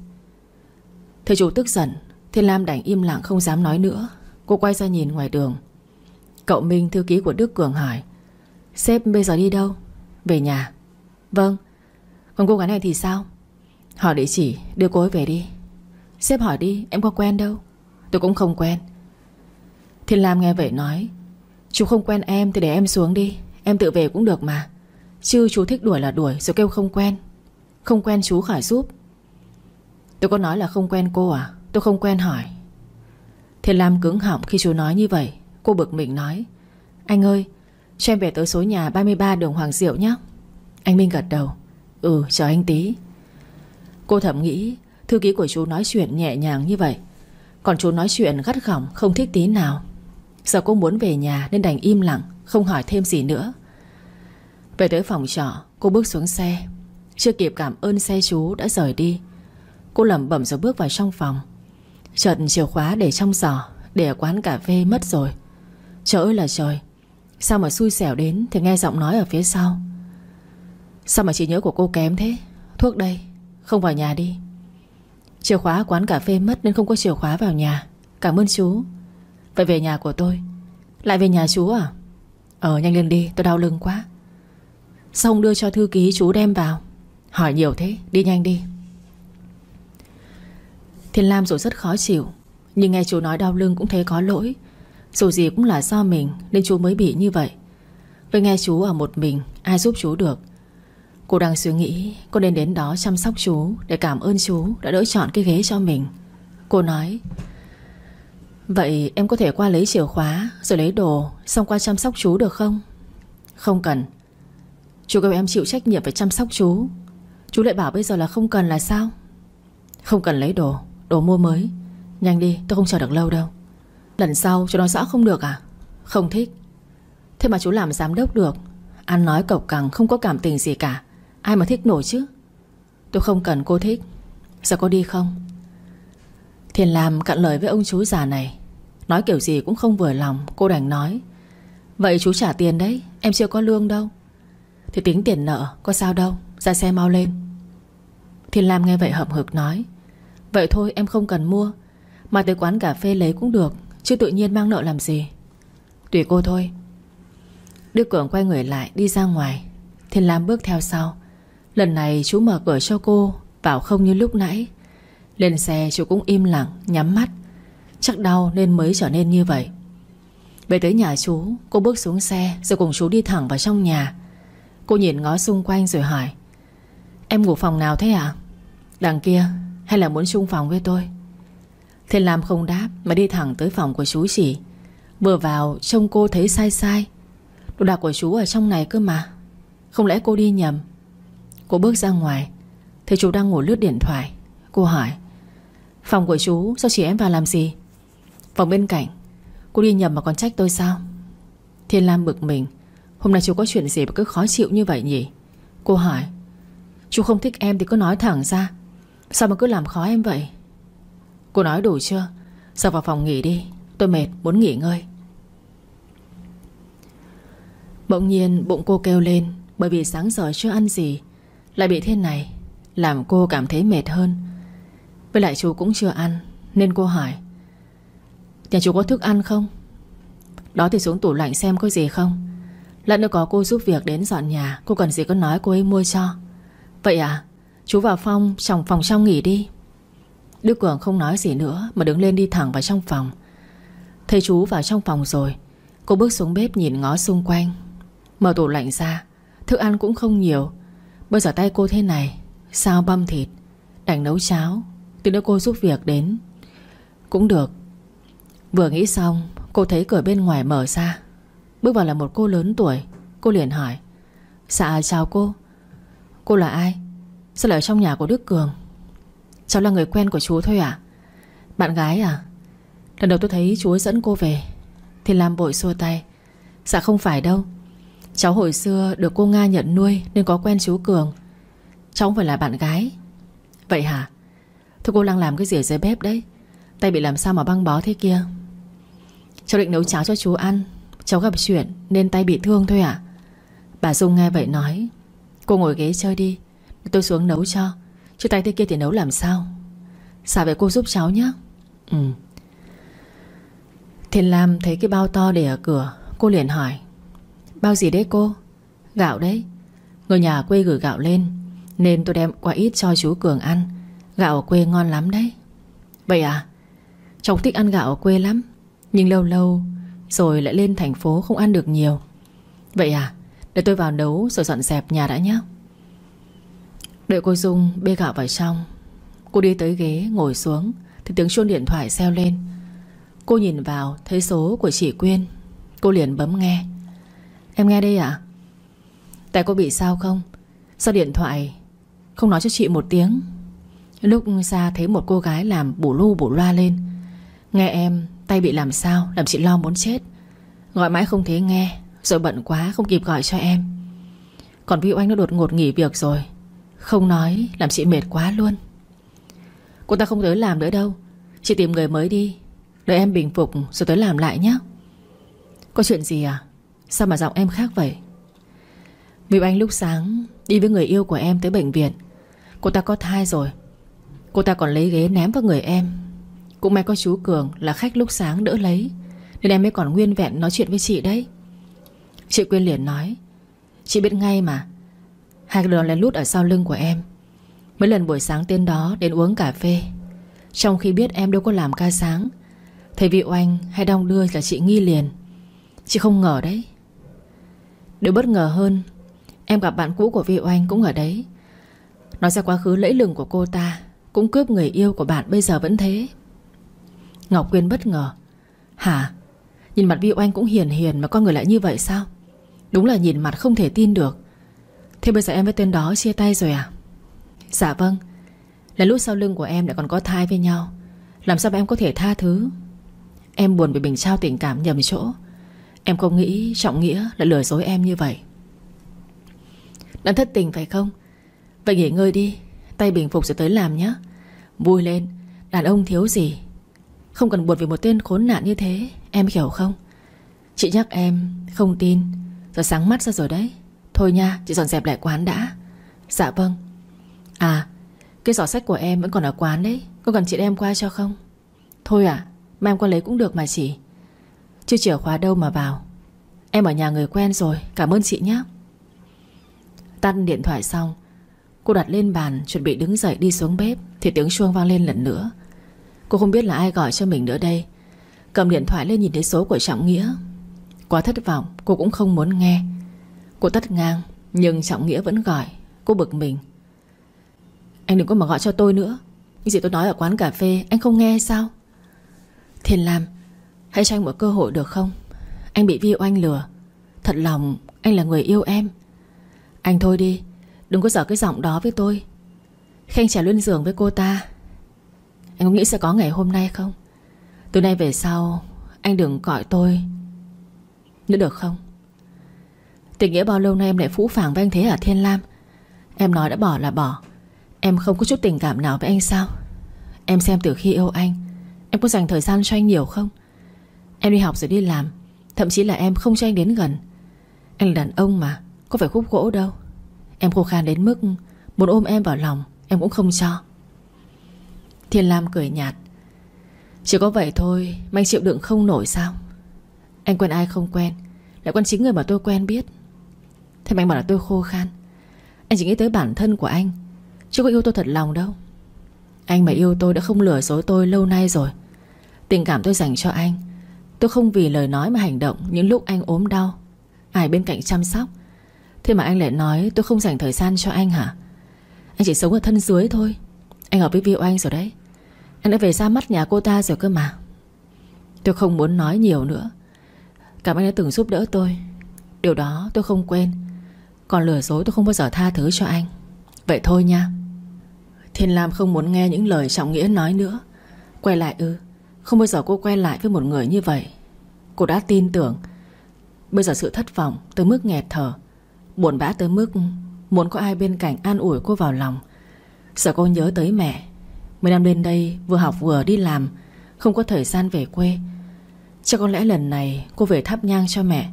Thầy chú tức giận, Thiên Lam đành im lặng không dám nói nữa. Cô quay ra nhìn ngoài đường. Cậu Minh, thư ký của Đức Cường hỏi. Sếp bây giờ đi đâu? Về nhà. Vâng. Còn cô gái này thì sao? Hỏi địa chỉ, đưa cô ấy về đi. Sếp hỏi đi, em có quen đâu? Tôi cũng không quen. Thiên Lam nghe vậy nói. Chú không quen em thì để em xuống đi. Em tự về cũng được mà. Chứ chú thích đuổi là đuổi, rồi kêu không quen. Không quen chú khỏi giúp. Tôi có nói là không quen cô à? Tôi không quen hỏi. Thiên Lam cứng họng khi chú nói như vậy. Cô bực mình nói. Anh ơi, cho em về tới số nhà 33 đường Hoàng Diệu nhé. Anh Minh gật đầu. Ừ chờ anh tí. Cô thầm nghĩ, Thư ký của chú nói chuyện nhẹ nhàng như vậy. Còn chú nói chuyện gắt gỏng, Không thích tí nào. Giờ cô muốn về nhà nên đành im lặng, Không hỏi thêm gì nữa. Về tới phòng trọ, Cô bước xuống xe. Chưa kịp cảm ơn xe chú đã rời đi. Cô lẩm bẩm rồi bước vào trong phòng. Chợt chìa khóa để trong giỏ, Để ở quán cà phê mất rồi. Trời ơi là trời. Sao mà xui xẻo đến Thì nghe giọng nói ở phía sau. Sao mà trí nhớ của cô kém thế? Thuốc đây, Không vào nhà đi. Chìa khóa quán cà phê mất nên không có chìa khóa vào nhà. Cảm ơn chú. Vậy về nhà của tôi. Lại về nhà chú à? Ờ nhanh lên đi, tôi đau lưng quá. Xong đưa cho thư ký chú đem vào? Hỏi nhiều thế, đi nhanh đi. Thiên Lam rồi rất khó chịu, Nhưng nghe chú nói đau lưng cũng thấy có lỗi. Dù gì cũng là do mình, Nên chú mới bị như vậy. Với nghe chú ở một mình, Ai giúp chú được. Cô đang suy nghĩ, Cô nên đến đó chăm sóc chú Để cảm ơn chú đã đỡ chọn cái ghế cho mình. Cô nói, Vậy em có thể qua lấy chìa khóa Rồi lấy đồ, Xong qua chăm sóc chú được không? Không cần. Chú kêu em chịu trách nhiệm phải chăm sóc chú. Chú lại bảo bây giờ là không cần là sao? Không cần lấy đồ Đồ mua mới. Nhanh đi, tôi không chờ được lâu đâu. Lần sau chú nói rõ không được à? Không thích. Thế mà chú làm giám đốc được. Ăn nói cộc cằn không có cảm tình gì cả. Ai mà thích nổi chứ? Tôi không cần cô thích. Sao có đi không? Thiền làm cặn lời với ông chú già này. Nói kiểu gì cũng không vừa lòng, Cô đành nói. Vậy chú trả tiền đấy, Em chưa có lương đâu. Thì tính tiền nợ, có sao đâu, Ra xe mau lên. Thiên Lam nghe vậy hậm hực nói. Vậy thôi, em không cần mua. Mà tới quán cà phê lấy cũng được. Chứ tự nhiên mang nợ làm gì? Tùy cô thôi. Đức Cường quay người lại, đi ra ngoài. Thiên Lam bước theo sau. Lần này chú mở cửa cho cô Vào không như lúc nãy. Lên xe, chú cũng im lặng, nhắm mắt. Chắc đau nên mới trở nên như vậy. Về tới nhà chú, Cô bước xuống xe, Rồi cùng chú đi thẳng vào trong nhà. Cô nhìn ngó xung quanh rồi hỏi, Em ngủ phòng nào thế à Đằng kia, hay là muốn chung phòng với tôi? Thiên Lam không đáp Mà đi thẳng tới phòng của chú chỉ. Vừa vào, trông cô thấy sai sai. Đồ đạc của chú ở trong này cơ mà. Không lẽ cô đi nhầm? Cô bước ra ngoài. Thấy chú đang ngồi lướt điện thoại. Cô hỏi, Phòng của chú, sao chị em vào làm gì? Phòng bên cạnh. Cô đi nhầm mà còn trách tôi sao? Thiên Lam bực mình. Hôm nay chú có chuyện gì mà cứ khó chịu như vậy nhỉ? Cô hỏi. Chú không thích em thì cứ nói thẳng ra. Sao mà cứ làm khó em vậy? Cô nói đủ chưa? Giờ vào phòng nghỉ đi? Tôi mệt, muốn nghỉ ngơi. Bỗng nhiên, bụng cô kêu lên, Bởi vì sáng giờ chưa ăn gì. Lại bị thế này, Làm cô cảm thấy mệt hơn. Với lại chú cũng chưa ăn, Nên cô hỏi, Nhà chú có thức ăn không? Đó thì xuống tủ lạnh xem có gì không. Lát nữa có cô giúp việc đến dọn nhà, Cô cần gì cứ nói cô ấy mua cho. Vậy à? Chú vào phòng, trong phòng trong nghỉ đi. Đức Cường không nói gì nữa Mà đứng lên đi thẳng vào trong phòng. Thấy chú vào trong phòng rồi, Cô bước xuống bếp nhìn ngó xung quanh. Mở tủ lạnh ra, Thức ăn cũng không nhiều. Bây giờ tay cô thế này, Sao băm thịt, Đành nấu cháo. Từ đó cô giúp việc đến. Cũng được. Vừa nghĩ xong, Cô thấy cửa bên ngoài mở ra. Bước vào là một cô lớn tuổi. Cô liền hỏi Dạ chào cô. Cô là ai? Sao lại ở trong nhà của Đức Cường? Cháu là người quen của chú thôi à Bạn gái à Lần đầu tôi thấy chú ấy dẫn cô về, Thì làm bội xua tay. Dạ không phải đâu, Cháu hồi xưa được cô Nga nhận nuôi Nên có quen chú Cường. Cháu không phải là bạn gái. Vậy hả? Thôi cô đang làm cái gì ở dưới bếp đấy? Tay bị làm sao mà băng bó thế kia? Cháu định nấu cháo cho chú ăn, Cháu gặp chuyện nên tay bị thương thôi à Bà Dung nghe vậy nói, Cô ngồi ghế chơi đi, Tôi xuống nấu cho. Chứ tay thế kia thì nấu làm sao? Xả về cô giúp cháu nhé Ừ. Thiên Lam thấy cái bao to để ở cửa, Cô liền hỏi. Bao gì đấy cô? Gạo đấy. Người nhà quê gửi gạo lên, Nên tôi đem qua ít cho chú Cường ăn. Gạo ở quê ngon lắm đấy. Vậy à? Cháu thích ăn gạo ở quê lắm, Nhưng lâu lâu Rồi lại lên thành phố không ăn được nhiều. Vậy à? Để tôi vào nấu, rồi dọn dẹp nhà đã nhé Đợi cô Dung bê gạo vào trong. Cô đi tới ghế, ngồi xuống, Thì tiếng chuông điện thoại reo lên. Cô nhìn vào, thấy số của chị Quyên. Cô liền bấm nghe. Em nghe đây ạ. Tại cô bị sao không? Sao điện thoại Không nói cho chị một tiếng? Lúc ra thấy một cô gái làm bủ lu bủ loa lên. Nghe em, Tay bị làm sao, Làm chị lo muốn chết. Gọi mãi không thấy nghe, Rồi bận quá không kịp gọi cho em. Còn Vi Oanh nó đột ngột nghỉ việc rồi. Không nói, làm chị mệt quá luôn. Cô ta không tới làm nữa đâu. Chị tìm người mới đi. Đợi em bình phục rồi tới làm lại nhé Có chuyện gì à? Sao mà giọng em khác vậy? Vì anh lúc sáng Đi với người yêu của em tới bệnh viện. Cô ta có thai rồi. Cô ta còn lấy ghế ném vào người em. Cũng may có chú Cường là khách lúc sáng đỡ lấy, Nên em mới còn nguyên vẹn nói chuyện với chị đấy. Chị Quyên liền nói, Chị biết ngay mà Hai lần lén lút ở sau lưng của em. Mấy lần buổi sáng tên đó đến uống cà phê. Trong khi biết em đâu có làm ca sáng, Thầy vị oanh hay đong đưa là chị nghi liền. Chị không ngờ đấy. Điều bất ngờ hơn, Em gặp bạn cũ của Vi Oanh cũng ở đấy. Nói ra quá khứ lẫy lừng của cô ta Cũng cướp người yêu của bạn bây giờ vẫn thế. Ngọc Quyên bất ngờ. Hả? Nhìn mặt Vi Oanh cũng hiền hiền Mà con người lại như vậy sao? Đúng là nhìn mặt không thể tin được. Thế bây giờ em với tên đó chia tay rồi à? Dạ vâng. Là lúc sau lưng của em lại còn có thai với nhau. Làm sao mà em có thể tha thứ? Em buồn vì mình trao tình cảm nhầm chỗ. Em không nghĩ Trọng Nghĩa là lừa dối em như vậy. Đang thất tình phải không? Vậy nghỉ ngơi đi. Tay bình phục rồi tới làm nhé Vui lên. Đàn ông thiếu gì? Không cần buồn vì một tên khốn nạn như thế. Em hiểu không? Chị nhắc em không tin. Giờ sáng mắt ra rồi đấy. Thôi nha, chị dọn dẹp lại quán đã. Dạ vâng. À Cái giỏ sách của em vẫn còn ở quán đấy. Có cần chị đem qua cho không? Thôi à Mà em qua lấy cũng được mà chị. Chưa chìa khóa đâu mà vào. Em ở nhà người quen rồi, Cảm ơn chị nhé. Tắt điện thoại xong, Cô đặt lên bàn, chuẩn bị đứng dậy đi xuống bếp, Thì tiếng chuông vang lên lần nữa. Cô không biết là ai gọi cho mình nữa đây. Cầm điện thoại lên nhìn thấy số của Trọng Nghĩa. Quá thất vọng, Cô cũng không muốn nghe. Cô tắt ngang, Nhưng Trọng Nghĩa vẫn gọi. Cô bực mình. Anh đừng có mà gọi cho tôi nữa. Những gì tôi nói ở quán cà phê, Anh không nghe sao? Thiền Lam, Hãy cho anh một cơ hội được không? Anh bị Vi Oanh lừa. Thật lòng, anh là người yêu em. Anh thôi đi, Đừng có dở cái giọng đó với tôi. Khi anh trả lên giường với cô ta. Anh có nghĩ sẽ có ngày hôm nay không? Từ nay về sau, Anh đừng gọi tôi Nữa được không? Tình nghĩa bao lâu nay em lại phũ phàng với anh thế hả, Thiên Lam? Em nói đã bỏ là bỏ. Em không có chút tình cảm nào với anh sao? Em xem từ khi yêu anh, Em có dành thời gian cho anh nhiều không? Em đi học rồi đi làm, Thậm chí là em không cho anh đến gần. Anh là đàn ông mà, Có phải khúc gỗ đâu. Em khô khan đến mức Muốn ôm em vào lòng, Em cũng không cho. Thiên Lam cười nhạt. Chỉ có vậy thôi, Mà anh chịu đựng không nổi sao? Anh quen ai không quen, Lại quen chính người mà tôi quen biết. Thế mà anh bảo là tôi khô khan. Anh chỉ nghĩ tới bản thân của anh. Chứ có yêu tôi thật lòng đâu. Anh mà yêu tôi đã không lừa dối tôi lâu nay rồi. Tình cảm tôi dành cho anh, Tôi không vì lời nói mà hành động Những lúc anh ốm đau. Ai bên cạnh chăm sóc? Thế mà anh lại nói tôi không dành thời gian cho anh hả? Anh chỉ sống ở thân dưới thôi. Anh ở với Viu Anh rồi đấy. Anh đã về ra mắt nhà cô ta rồi cơ mà. Tôi không muốn nói nhiều nữa. Cảm ơn anh đã từng giúp đỡ tôi. Điều đó tôi không quên. Còn lừa dối tôi không bao giờ tha thứ cho anh. Vậy thôi nha. Thiên Lam không muốn nghe những lời Trọng Nghĩa nói nữa. Quay lại ư, Không bao giờ cô quay lại với một người như vậy. Cô đã tin tưởng. Bây giờ sự thất vọng tới mức nghẹt thở. Buồn bã tới mức Muốn có ai bên cạnh an ủi cô vào lòng. Sợ cô nhớ tới mẹ. Mấy năm lên đây, vừa học vừa đi làm, Không có thời gian về quê. Chắc có lẽ lần này cô về thắp nhang cho mẹ.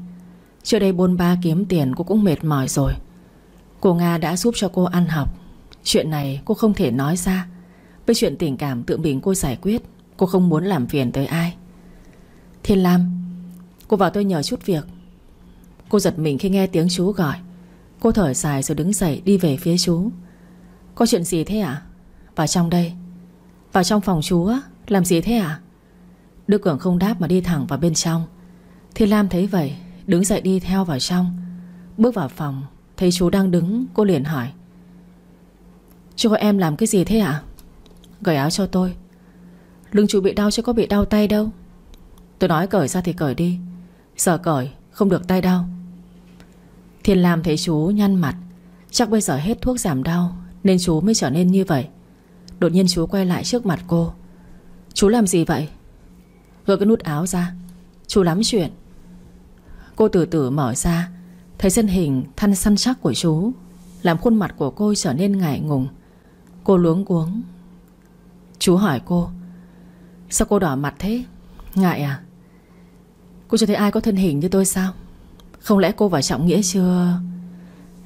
Trước đây bôn ba kiếm tiền cô cũng mệt mỏi rồi. Cô Nga đã giúp cho cô ăn học. Chuyện này cô không thể nói ra. Với chuyện tình cảm tự mình cô giải quyết, Cô không muốn làm phiền tới ai. Thiên Lam, Cô vào tôi nhờ chút việc. Cô giật mình khi nghe tiếng chú gọi. Cô thở dài rồi đứng dậy đi về phía chú. Có chuyện gì thế ạ? À? Vào trong đây. Vào trong phòng chú á, Làm gì thế ạ? À? Đức Cường không đáp mà đi thẳng vào bên trong. Thiên Lam thấy vậy Đứng dậy đi theo vào trong. Bước vào phòng, Thấy chú đang đứng, cô liền hỏi. Chú em làm cái gì thế ạ? À? Cởi áo cho tôi. Lưng chú bị đau, chứ có bị đau tay đâu. Tôi nói cởi ra thì cởi đi. Giờ cởi, không được tay đau. Thiên Lam thấy chú nhăn mặt. Chắc bây giờ hết thuốc giảm đau, Nên chú mới trở nên như vậy. Đột nhiên chú quay lại trước mặt cô. Chú làm gì vậy? Gỡ cái nút áo ra. Chú lắm chuyện. Cô từ từ mở ra. Thấy thân hình thăn săn chắc của chú, Làm khuôn mặt của cô trở nên ngại ngùng. Cô luống cuống. Chú hỏi cô, Sao cô đỏ mặt thế? Ngại à? Cô chưa thấy ai có thân hình như tôi sao? Không lẽ cô và Trọng Nghĩa chưa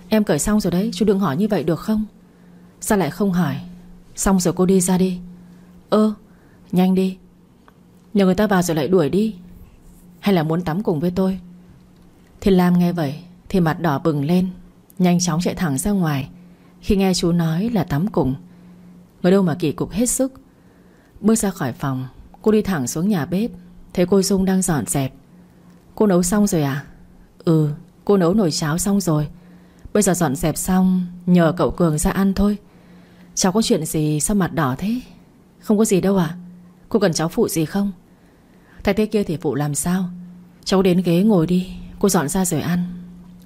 Em cởi xong rồi đấy, Chú đừng hỏi như vậy được không? Sao lại không hỏi? Xong rồi cô đi ra đi. Ơ, nhanh đi. Nhờ người ta vào rồi lại đuổi đi. Hay là muốn tắm cùng với tôi? Thiên Lam nghe vậy Thì mặt đỏ bừng lên, Nhanh chóng chạy thẳng ra ngoài. Khi nghe chú nói là tắm cùng, Người đâu mà kỳ cục hết sức. Bước ra khỏi phòng, Cô đi thẳng xuống nhà bếp, Thấy cô Dung đang dọn dẹp. Cô nấu xong rồi à? Ừ cô nấu nồi cháo xong rồi. Bây giờ dọn dẹp xong, Nhờ cậu Cường ra ăn thôi. Cháu có chuyện gì sao mặt đỏ thế? Không có gì đâu à Cô cần cháu phụ gì không? Thầy thế kia thì phụ làm sao? Cháu đến ghế ngồi đi. Cô dọn ra rồi ăn.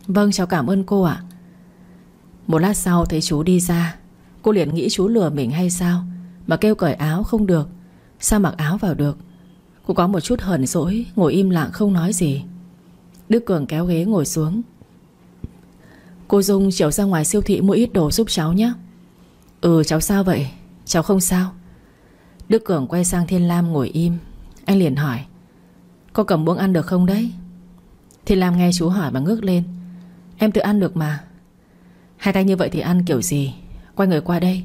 Vâng cháu cảm ơn cô ạ. Một lát sau thấy chú đi ra. Cô liền nghĩ chú lừa mình hay sao? Mà kêu cởi áo không được. Sao mặc áo vào được? Cô có một chút hờn dỗi, Ngồi im lặng không nói gì. Đức Cường kéo ghế ngồi xuống. Cô Dung chiều ra ngoài siêu thị mua ít đồ giúp cháu nhé. Ừ cháu sao vậy? Cháu không sao. Đức Cường quay sang Thiên Lam ngồi im. Anh liền hỏi, Có cầm muỗng ăn được không đấy? Thì Lam nghe chú hỏi mà ngước lên. Em tự ăn được mà. Hai tay như vậy thì ăn kiểu gì? Quay người qua đây.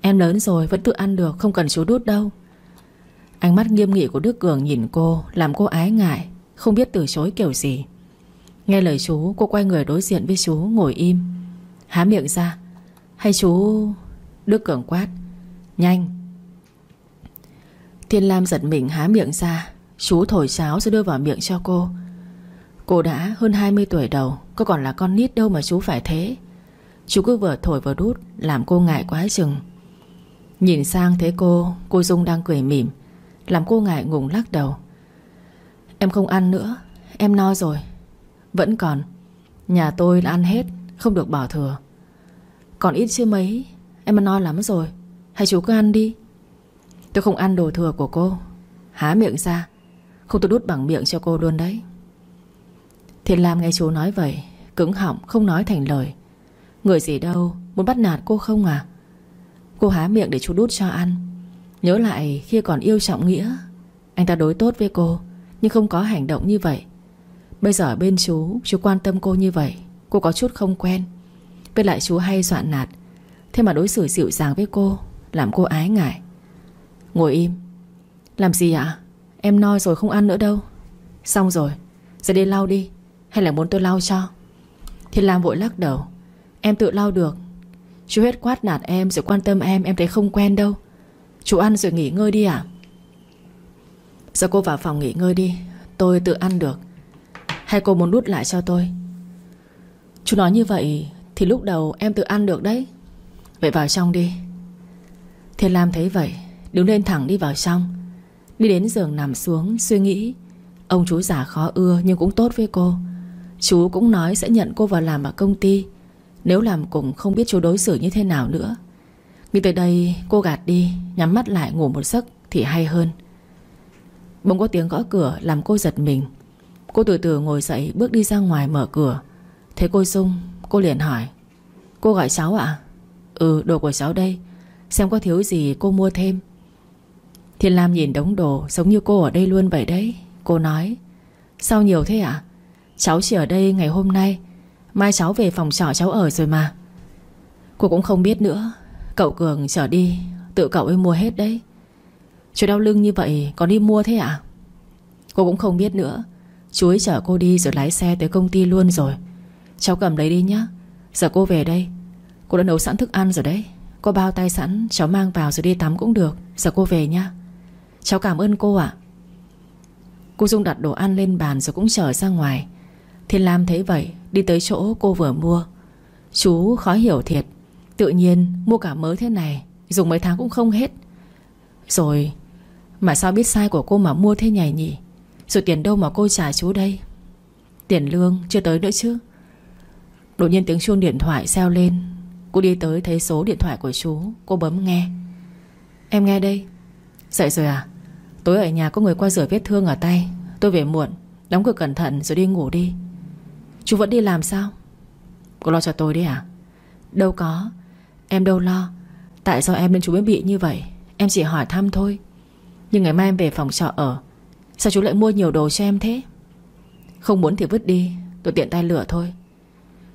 Em lớn rồi, vẫn tự ăn được, Không cần chú đút đâu. Ánh mắt nghiêm nghị của Đức Cường nhìn cô, Làm cô ái ngại, Không biết từ chối kiểu gì. Nghe lời chú, cô quay người đối diện với chú, Ngồi im. Há miệng ra. Hay chú Đức Cường quát. Nhanh. Thiên Lam giật mình há miệng ra. Chú thổi cháo rồi đưa vào miệng cho cô. Cô đã hơn 20 tuổi đầu, Có còn là con nít đâu mà chú phải thế. Chú cứ vừa thổi vừa đút, Làm cô ngại quá chừng. Nhìn sang thấy cô Cô Dung đang cười mỉm, Làm cô ngại ngùng lắc đầu. Em không ăn nữa, Em no rồi. Vẫn còn, Nhà tôi đã ăn hết, Không được bỏ thừa. Còn ít chưa mấy, Em no lắm rồi, Hay chú cứ ăn đi. Tôi không ăn đồ thừa của cô, Há miệng ra. Không tôi đút bằng miệng cho cô luôn đấy. Thiên Lam nghe chú nói vậy, Cứng họng, không nói thành lời. Người gì đâu, Muốn bắt nạt cô không à? Cô há miệng để chú đút cho ăn. Nhớ lại khi còn yêu trọng nghĩa, Anh ta đối tốt với cô, Nhưng không có hành động như vậy. Bây giờ bên chú Chú quan tâm cô như vậy, Cô có chút không quen. Với lại chú hay soạn nạt. Thế mà đối xử dịu dàng với cô, Làm cô ái ngại. Ngồi im. Làm gì ạ? Em no rồi không ăn nữa đâu. Xong rồi Giờ đi lau đi. Hay là muốn tôi lau cho? Thiên Lam vội lắc đầu. Em tự lau được. Chú hết quát nạt em rồi quan tâm em Em thấy không quen đâu. Chú ăn rồi nghỉ ngơi đi à? Giờ cô vào phòng nghỉ ngơi đi. Tôi tự ăn được. Hay cô muốn đút lại cho tôi? Chú nói như vậy Thì lúc đầu em tự ăn được đấy. Vậy vào trong đi. Thiên Lam thấy vậy, Đứng lên thẳng đi vào trong. Đi đến giường nằm xuống, suy nghĩ. Ông chú già khó ưa nhưng cũng tốt với cô. Chú cũng nói sẽ nhận cô vào làm ở công ty. Nếu làm cùng không biết chú đối xử như thế nào nữa. Nghĩ tới đây, cô gạt đi, Nhắm mắt lại ngủ một giấc Thì hay hơn. Bỗng có tiếng gõ cửa làm cô giật mình. Cô từ từ ngồi dậy, bước đi ra ngoài mở cửa. Thấy cô Dung Cô liền hỏi, Cô gọi cháu ạ? À? Ừ đồ của cháu đây. Xem có thiếu gì cô mua thêm. Thiên Lam nhìn đống đồ Giống như cô ở đây luôn vậy đấy. Cô nói, Sao nhiều thế ạ? à? Cháu chỉ ở đây ngày hôm nay. Mai cháu về phòng trọ cháu ở rồi mà. Cô cũng không biết nữa. Cậu Cường trở đi, Tự cậu ấy mua hết đấy. Chú đau lưng như vậy còn đi mua thế ạ? À? Cô cũng không biết nữa. Chú ấy chở cô đi rồi lái xe tới công ty luôn rồi. Cháu cầm lấy đi nhá. Giờ cô về đây. Cô đã nấu sẵn thức ăn rồi đấy. Có bao tay sẵn, cháu mang vào rồi đi tắm cũng được. Giờ cô về nhá. Cháu cảm ơn cô ạ. Cô Dung đặt đồ ăn lên bàn rồi cũng trở ra ngoài. Thiên Lam thấy vậy, Đi tới chỗ cô vừa mua. Chú khó hiểu thiệt. Tự nhiên, mua cả mớ thế này, Dùng mấy tháng cũng không hết. Rồi, Mà sao biết sai của cô mà mua thế nhảy nhỉ? Rồi tiền đâu mà cô trả chú đây? Tiền lương chưa tới nữa chứ. Đột nhiên tiếng chuông điện thoại reo lên. Cô đi tới thấy số điện thoại của chú, Cô bấm nghe. Em nghe đây. Dậy rồi à? Tối ở nhà có người qua rửa vết thương ở tay. Tôi về muộn, Đóng cửa cẩn thận rồi đi ngủ đi. Chú vẫn đi làm sao? Cô lo cho tôi đi à? Đâu có. Em đâu lo. Tại sao em nên chú mới bị như vậy? Em chỉ hỏi thăm thôi. Nhưng ngày mai em về phòng trọ ở. Sao chú lại mua nhiều đồ cho em thế? Không muốn thì vứt đi. Tôi tiện tay lửa thôi.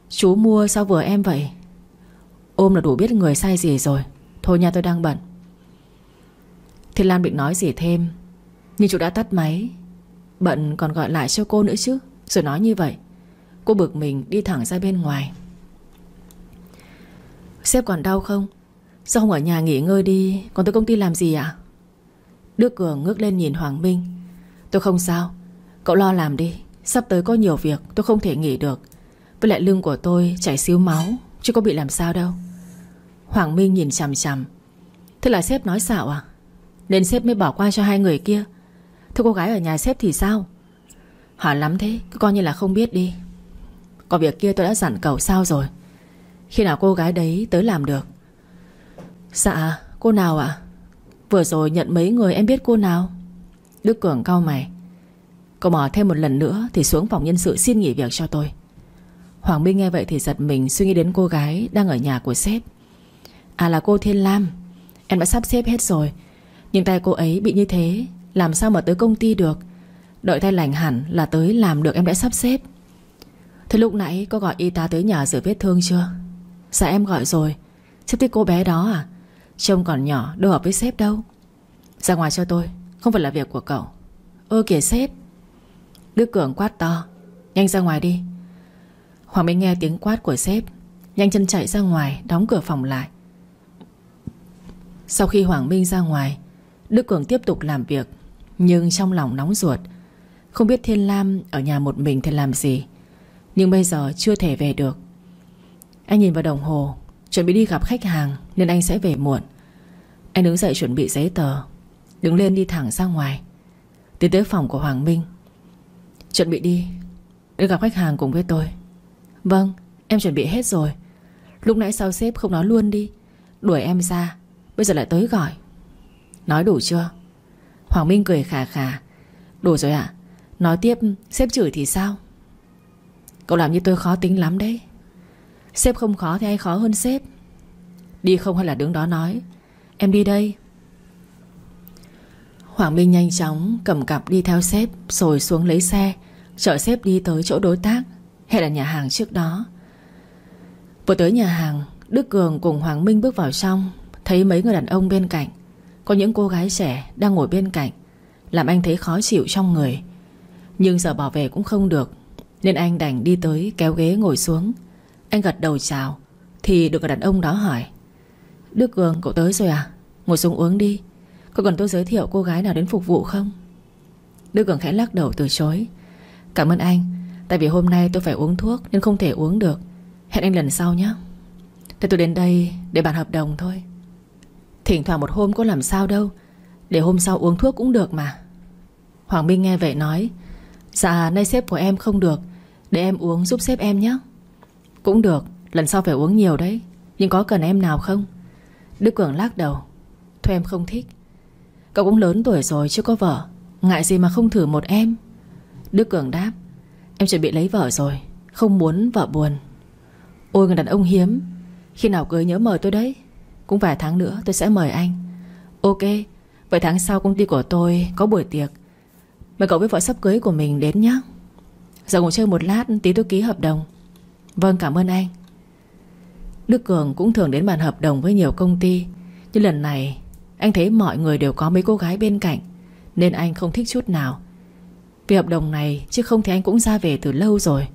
Chú mua sao vừa em vậy? Ôm là đủ biết người sai gì rồi. Thôi nha, tôi đang bận. Thiên Lan định nói gì thêm. Nhưng chú đã tắt máy. Bận còn gọi lại cho cô nữa chứ. Rồi nói như vậy. Cô bực mình đi thẳng ra bên ngoài. Sếp còn đau không? Sao không ở nhà nghỉ ngơi đi? Còn tới công ty làm gì ạ? À? Đức Cường ngước lên nhìn Hoàng Minh. Tôi không sao. Cậu lo làm đi. Sắp tới có nhiều việc, tôi không thể nghỉ được. Với lại lưng của tôi chảy xíu máu, Chứ có bị làm sao đâu. Hoàng Minh nhìn chằm chằm. Thế là sếp nói xạo à? Nên sếp mới bỏ qua cho hai người kia. Thưa cô gái ở nhà sếp thì sao? Hỏi lắm thế, Cứ coi như là không biết đi. Còn việc kia tôi đã dặn cậu sao rồi? Khi nào cô gái đấy tới làm được? Dạ cô nào ạ? Vừa rồi nhận mấy người em biết cô nào? Đức Cường cau mày. Cậu mò thêm một lần nữa Thì xuống phòng nhân sự xin nghỉ việc cho tôi. Hoàng Minh nghe vậy thì giật mình Suy nghĩ đến cô gái đang ở nhà của sếp. À là cô Thiên Lam. Em đã sắp xếp hết rồi. Nhưng tay cô ấy bị như thế, Làm sao mà tới công ty được? Đợi tay lành hẳn là tới làm được em đã sắp xếp. Thế lúc nãy có gọi y tá tới nhà rửa vết thương chưa? Dạ em gọi rồi. Sếp thích cô bé đó à? Trông còn nhỏ, đâu hợp với sếp đâu. Ra ngoài cho tôi, Không phải là việc của cậu. Ơ kìa sếp. Đức Cường quát to, Nhanh ra ngoài đi. Hoàng Minh nghe tiếng quát của sếp, Nhanh chân chạy ra ngoài, Đóng cửa phòng lại. Sau khi Hoàng Minh ra ngoài, Đức Cường tiếp tục làm việc, Nhưng trong lòng nóng ruột. Không biết Thiên Lam ở nhà một mình thì làm gì? Nhưng bây giờ chưa thể về được. Anh nhìn vào đồng hồ, Chuẩn bị đi gặp khách hàng Nên anh sẽ về muộn. Anh đứng dậy chuẩn bị giấy tờ, Đứng lên đi thẳng ra ngoài. Tiến tới phòng của Hoàng Minh. Chuẩn bị đi Đi gặp khách hàng cùng với tôi. Vâng em chuẩn bị hết rồi. Lúc nãy sao sếp không nói luôn đi. Đuổi em ra, Bây giờ lại tới gọi. Nói đủ chưa? Hoàng Minh cười khà khà. Đủ rồi ạ. Nói tiếp sếp chửi thì sao? Cậu làm như tôi khó tính lắm đấy. Sếp không khó thì ai khó hơn sếp. Đi không hay là đứng đó nói, Em đi đây. Hoàng Minh nhanh chóng cầm cặp đi theo sếp, Rồi xuống lấy xe, Chở sếp đi tới chỗ đối tác, Hay là nhà hàng trước đó. Vừa tới nhà hàng, Đức Cường cùng Hoàng Minh bước vào trong, Thấy mấy người đàn ông bên cạnh. Có những cô gái trẻ đang ngồi bên cạnh, Làm anh thấy khó chịu trong người. Nhưng giờ bảo vệ cũng không được. Nên anh đành đi tới kéo ghế ngồi xuống. Anh gật đầu chào, Thì được người đàn ông đó hỏi. Đức Cường, cậu tới rồi à? Ngồi xuống uống đi. Có cần tôi giới thiệu cô gái nào đến phục vụ không? Đức Cường khẽ lắc đầu từ chối. Cảm ơn anh, Tại vì hôm nay tôi phải uống thuốc Nên không thể uống được. Hẹn anh lần sau nhé. Thế tôi đến đây để bàn hợp đồng thôi. Thỉnh thoảng một hôm có làm sao đâu, Để hôm sau uống thuốc cũng được mà. Hoàng Minh nghe vậy nói Dạ nay sếp của em không được để em uống giúp sếp em nhé. Cũng được, Lần sau phải uống nhiều đấy. Nhưng có cần em nào không? Đức Cường lắc đầu. Thôi em không thích. Cậu cũng lớn tuổi rồi, chưa có vợ. Ngại gì mà không thử một em? Đức Cường đáp. Em chuẩn bị lấy vợ rồi, Không muốn vợ buồn. Ôi, người đàn ông hiếm. Khi nào cưới nhớ mời tôi đấy. Cũng vài tháng nữa tôi sẽ mời anh. Ok, Vậy tháng sau công ty của tôi có buổi tiệc. Mời cậu với vợ sắp cưới của mình đến nhé. Giờ ngồi chơi một lát Tí tôi ký hợp đồng. Vâng cảm ơn anh. Đức Cường cũng thường đến bàn hợp đồng với nhiều công ty, Nhưng lần này Anh thấy mọi người đều có mấy cô gái bên cạnh, Nên anh không thích chút nào. Vì hợp đồng này Chứ không thì anh cũng ra về từ lâu rồi.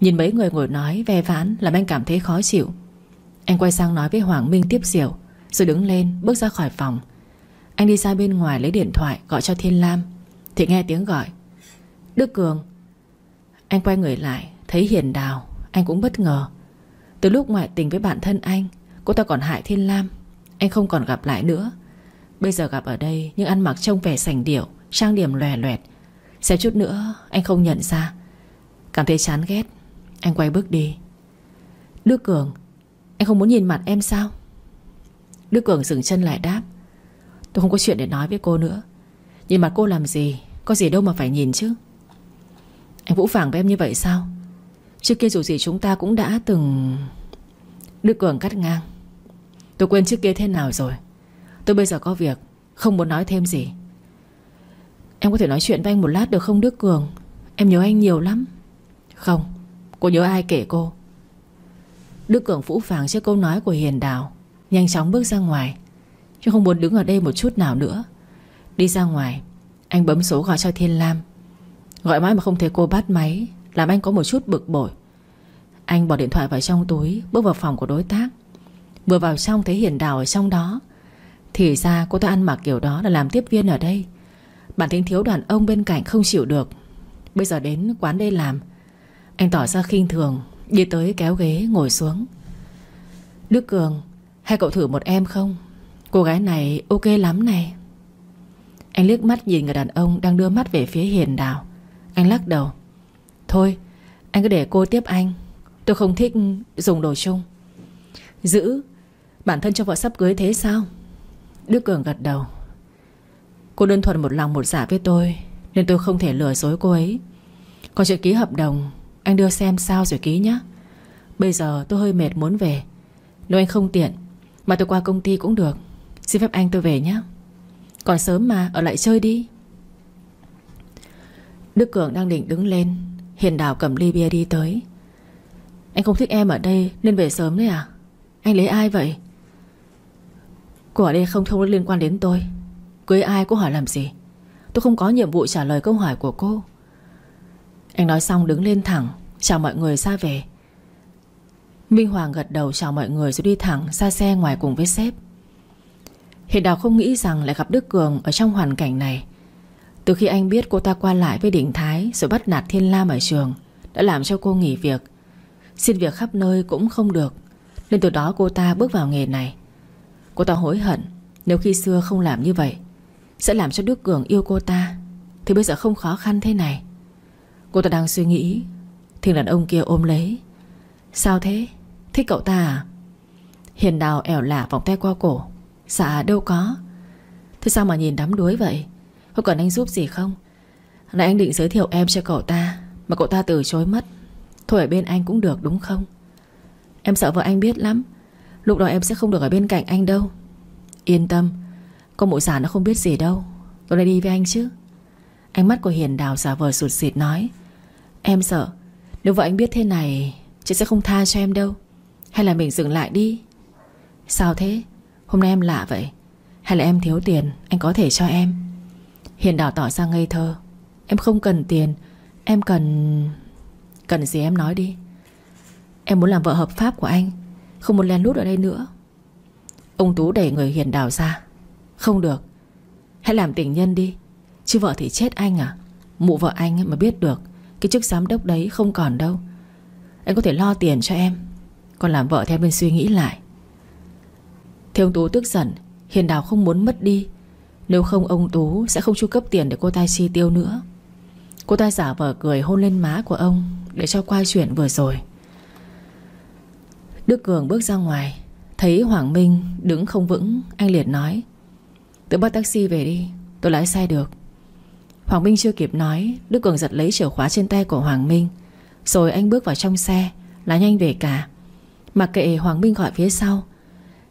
Nhìn mấy người ngồi nói ve vãn Làm anh cảm thấy khó chịu. Anh quay sang nói với Hoàng Minh tiếp rượu Rồi đứng lên, bước ra khỏi phòng. Anh đi ra bên ngoài lấy điện thoại gọi cho Thiên Lam, Thì nghe tiếng gọi. Đức Cường anh quay người lại, Thấy Hiền Đào. Anh cũng bất ngờ. Từ lúc ngoại tình với bạn thân anh, Cô ta còn hại Thiên Lam. Anh không còn gặp lại nữa. Bây giờ gặp ở đây Nhưng ăn mặc trông vẻ sành điệu, Trang điểm lòe loẹt. Xem chút nữa, anh không nhận ra. Cảm thấy chán ghét. Anh quay bước đi. Đức Cường, Anh không muốn nhìn mặt em sao? Đức Cường dừng chân lại đáp. Tôi không có chuyện để nói với cô nữa. Nhìn mặt cô làm gì? Có gì đâu mà phải nhìn chứ. Anh Vũ phàng với em như vậy sao? Trước kia dù gì chúng ta cũng đã từng Đức Cường cắt ngang. Tôi quên trước kia thế nào rồi. Tôi bây giờ có việc, Không muốn nói thêm gì. Em có thể nói chuyện với anh một lát được không, Đức Cường? Em nhớ anh nhiều lắm. Không, Cô nhớ ai kể cô? Đức Cường phũ phàng trước câu nói của Hiền Đào, Nhanh chóng bước ra ngoài. Chứ không muốn đứng ở đây một chút nào nữa. Đi ra ngoài, Anh bấm số gọi cho Thiên Lam. Gọi mãi mà không thấy cô bắt máy, Làm anh có một chút bực bội. Anh bỏ điện thoại vào trong túi, Bước vào phòng của đối tác. Vừa vào trong thấy Hiền Đào ở trong đó. Thì ra cô ta ăn mặc kiểu đó là làm tiếp viên ở đây. Bản tính thiếu đàn ông bên cạnh không chịu được. Bây giờ đến quán đây làm. Anh tỏ ra khinh thường, Đi tới kéo ghế, ngồi xuống. Đức Cường Hay cậu thử một em không? Cô gái này ok lắm này. Anh liếc mắt nhìn người đàn ông Đang đưa mắt về phía Hiền Đào. Anh lắc đầu. Thôi, anh cứ để cô tiếp anh. Tôi không thích dùng đồ chung. Giữ, Bản thân cho vợ sắp cưới thế sao? Đức Cường gật đầu. Cô đơn thuần một lòng một dạ với tôi, Nên tôi không thể lừa dối cô ấy. Còn chuyện ký hợp đồng, Anh đưa xem sao rồi ký nhé Bây giờ tôi hơi mệt muốn về. Nếu anh không tiện, Mà tôi qua công ty cũng được. Xin phép anh tôi về nhé Còn sớm mà, ở lại chơi đi. Đức Cường đang định đứng lên. Hiền Đào cầm ly bia đi tới. Anh không thích em ở đây Nên về sớm đấy à? Anh lấy ai vậy? Cô ở đây không thông liên quan đến tôi. Cưới ai cô hỏi làm gì? Tôi không có nhiệm vụ trả lời câu hỏi của cô. Anh nói xong đứng lên thẳng, Chào mọi người ra về. Minh Hoàng gật đầu chào mọi người Rồi đi thẳng ra xe ngoài cùng với sếp. Hiện Đào không nghĩ rằng lại gặp Đức Cường Ở trong hoàn cảnh này. Từ khi anh biết cô ta qua lại với Đình Thái Rồi bắt nạt Thiên Lam ở trường Đã làm cho cô nghỉ việc. Xin việc khắp nơi cũng không được, Nên từ đó cô ta bước vào nghề này. Cô ta hối hận, Nếu khi xưa không làm như vậy, Sẽ làm cho Đức Cường yêu cô ta, Thì bây giờ không khó khăn thế này. Cô ta đang suy nghĩ Thì đàn ông kia ôm lấy, Sao thế? Thích cậu ta à? Hiền đào ẻo lả vòng tay qua cổ Dạ đâu có. Thế sao mà nhìn đắm đuối vậy? Có cần anh giúp gì không? Nãy anh định giới thiệu em cho cậu ta, Mà cậu ta từ chối mất. Thôi ở bên anh cũng được, đúng không? Em sợ vợ anh biết lắm. Lúc đó em sẽ không được ở bên cạnh anh đâu. Yên tâm, Con mụ già nó không biết gì đâu. Tôi lại đi với anh chứ. Ánh mắt của Hiền Đào giả vờ sụt xịt nói, Em sợ, Nếu vợ anh biết thế này, Chị sẽ không tha cho em đâu. Hay là mình dừng lại đi? Sao thế? Hôm nay em lạ vậy. Hay là em thiếu tiền, Anh có thể cho em? Hiền Đào tỏ ra ngây thơ. Em không cần tiền, Em cần... Cần gì em nói đi. Em muốn làm vợ hợp pháp của anh, Không muốn len lút ở đây nữa. Ông Tú đẩy người Hiền Đào ra. Không được, Hãy làm tình nhân đi. Chứ vợ thì chết anh à? Mụ vợ anh mà biết được, Cái chức giám đốc đấy không còn đâu. Anh có thể lo tiền cho em, Còn làm vợ theo bên suy nghĩ lại. Thế ông Tú tức giận, Hiền Đào không muốn mất đi. Nếu không ông Tú sẽ không chu cấp tiền để cô ta chi tiêu nữa. Cô ta giả vờ cười hôn lên má của ông Để cho qua chuyện vừa rồi. Đức Cường bước ra ngoài, Thấy Hoàng Minh đứng không vững, Anh liền nói Tự bắt taxi về đi, Tôi lái xe được. Hoàng Minh chưa kịp nói, Đức Cường giật lấy chìa khóa trên tay của Hoàng Minh, Rồi anh bước vào trong xe, Lái nhanh về cả. Mặc kệ Hoàng Minh gọi phía sau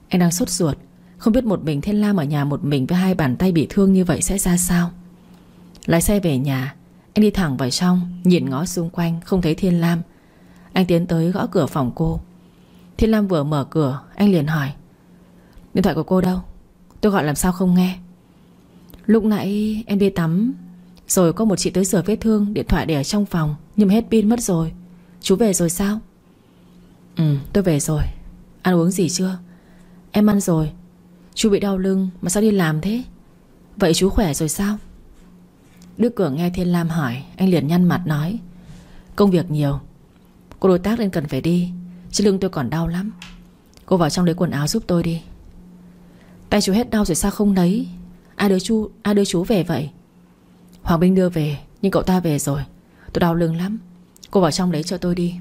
Anh đang sốt ruột không biết một mình Thiên Lam ở nhà một mình Với hai bàn tay bị thương như vậy sẽ ra sao? Lái xe về nhà, Anh đi thẳng vào trong, Nhìn ngó xung quanh, không thấy Thiên Lam. Anh tiến tới gõ cửa phòng cô. Thiên Lam vừa mở cửa, Anh liền hỏi, Điện thoại của cô đâu? Tôi gọi làm sao không nghe? Lúc nãy em đi tắm, Rồi có một chị tới sửa vết thương, Điện thoại để ở trong phòng, Nhưng hết pin mất rồi. Chú về rồi sao? Ừ tôi về rồi. Ăn uống gì chưa? Em ăn rồi. Chú bị đau lưng mà sao đi làm thế? Vậy chú khỏe rồi sao? Đức Cường nghe Thiên Lam hỏi Anh liền nhăn mặt nói Công việc nhiều Cô đối tác nên cần phải đi Chứ lưng tôi còn đau lắm. Cô vào trong lấy quần áo giúp tôi đi. Tay chú hết đau rồi sao không lấy Ai đưa chú, ai đưa chú về vậy? Hoàng Minh đưa về Nhưng cậu ta về rồi Tôi đau lưng lắm Cô vào trong lấy cho tôi đi.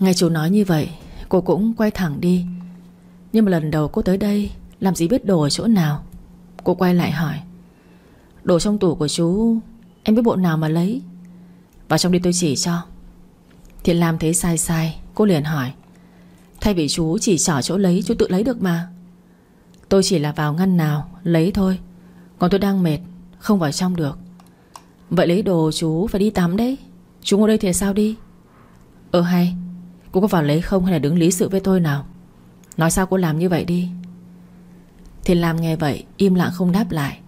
Nghe chú nói như vậy Cô cũng quay thẳng đi nhưng mà lần đầu cô tới đây, Làm gì biết đồ ở chỗ nào? Cô quay lại hỏi, Đồ trong tủ của chú, Em biết bộ nào mà lấy? Vào trong đi tôi chỉ cho. Thiện Lam thấy sai sai, Cô liền hỏi, Thay vì chú chỉ trỏ chỗ lấy, Chú tự lấy được mà. Tôi chỉ là vào ngăn nào, Lấy thôi. Còn tôi đang mệt, Không vào trong được. Vậy lấy đồ chú phải đi tắm đấy. Chú ngồi đây thì sao đi? Ờ hay, Cô có vào lấy không hay là đứng lý sự với tôi nào? Nói sao cô làm như vậy đi? Thiên Lam nghe vậy, Im lặng không đáp lại.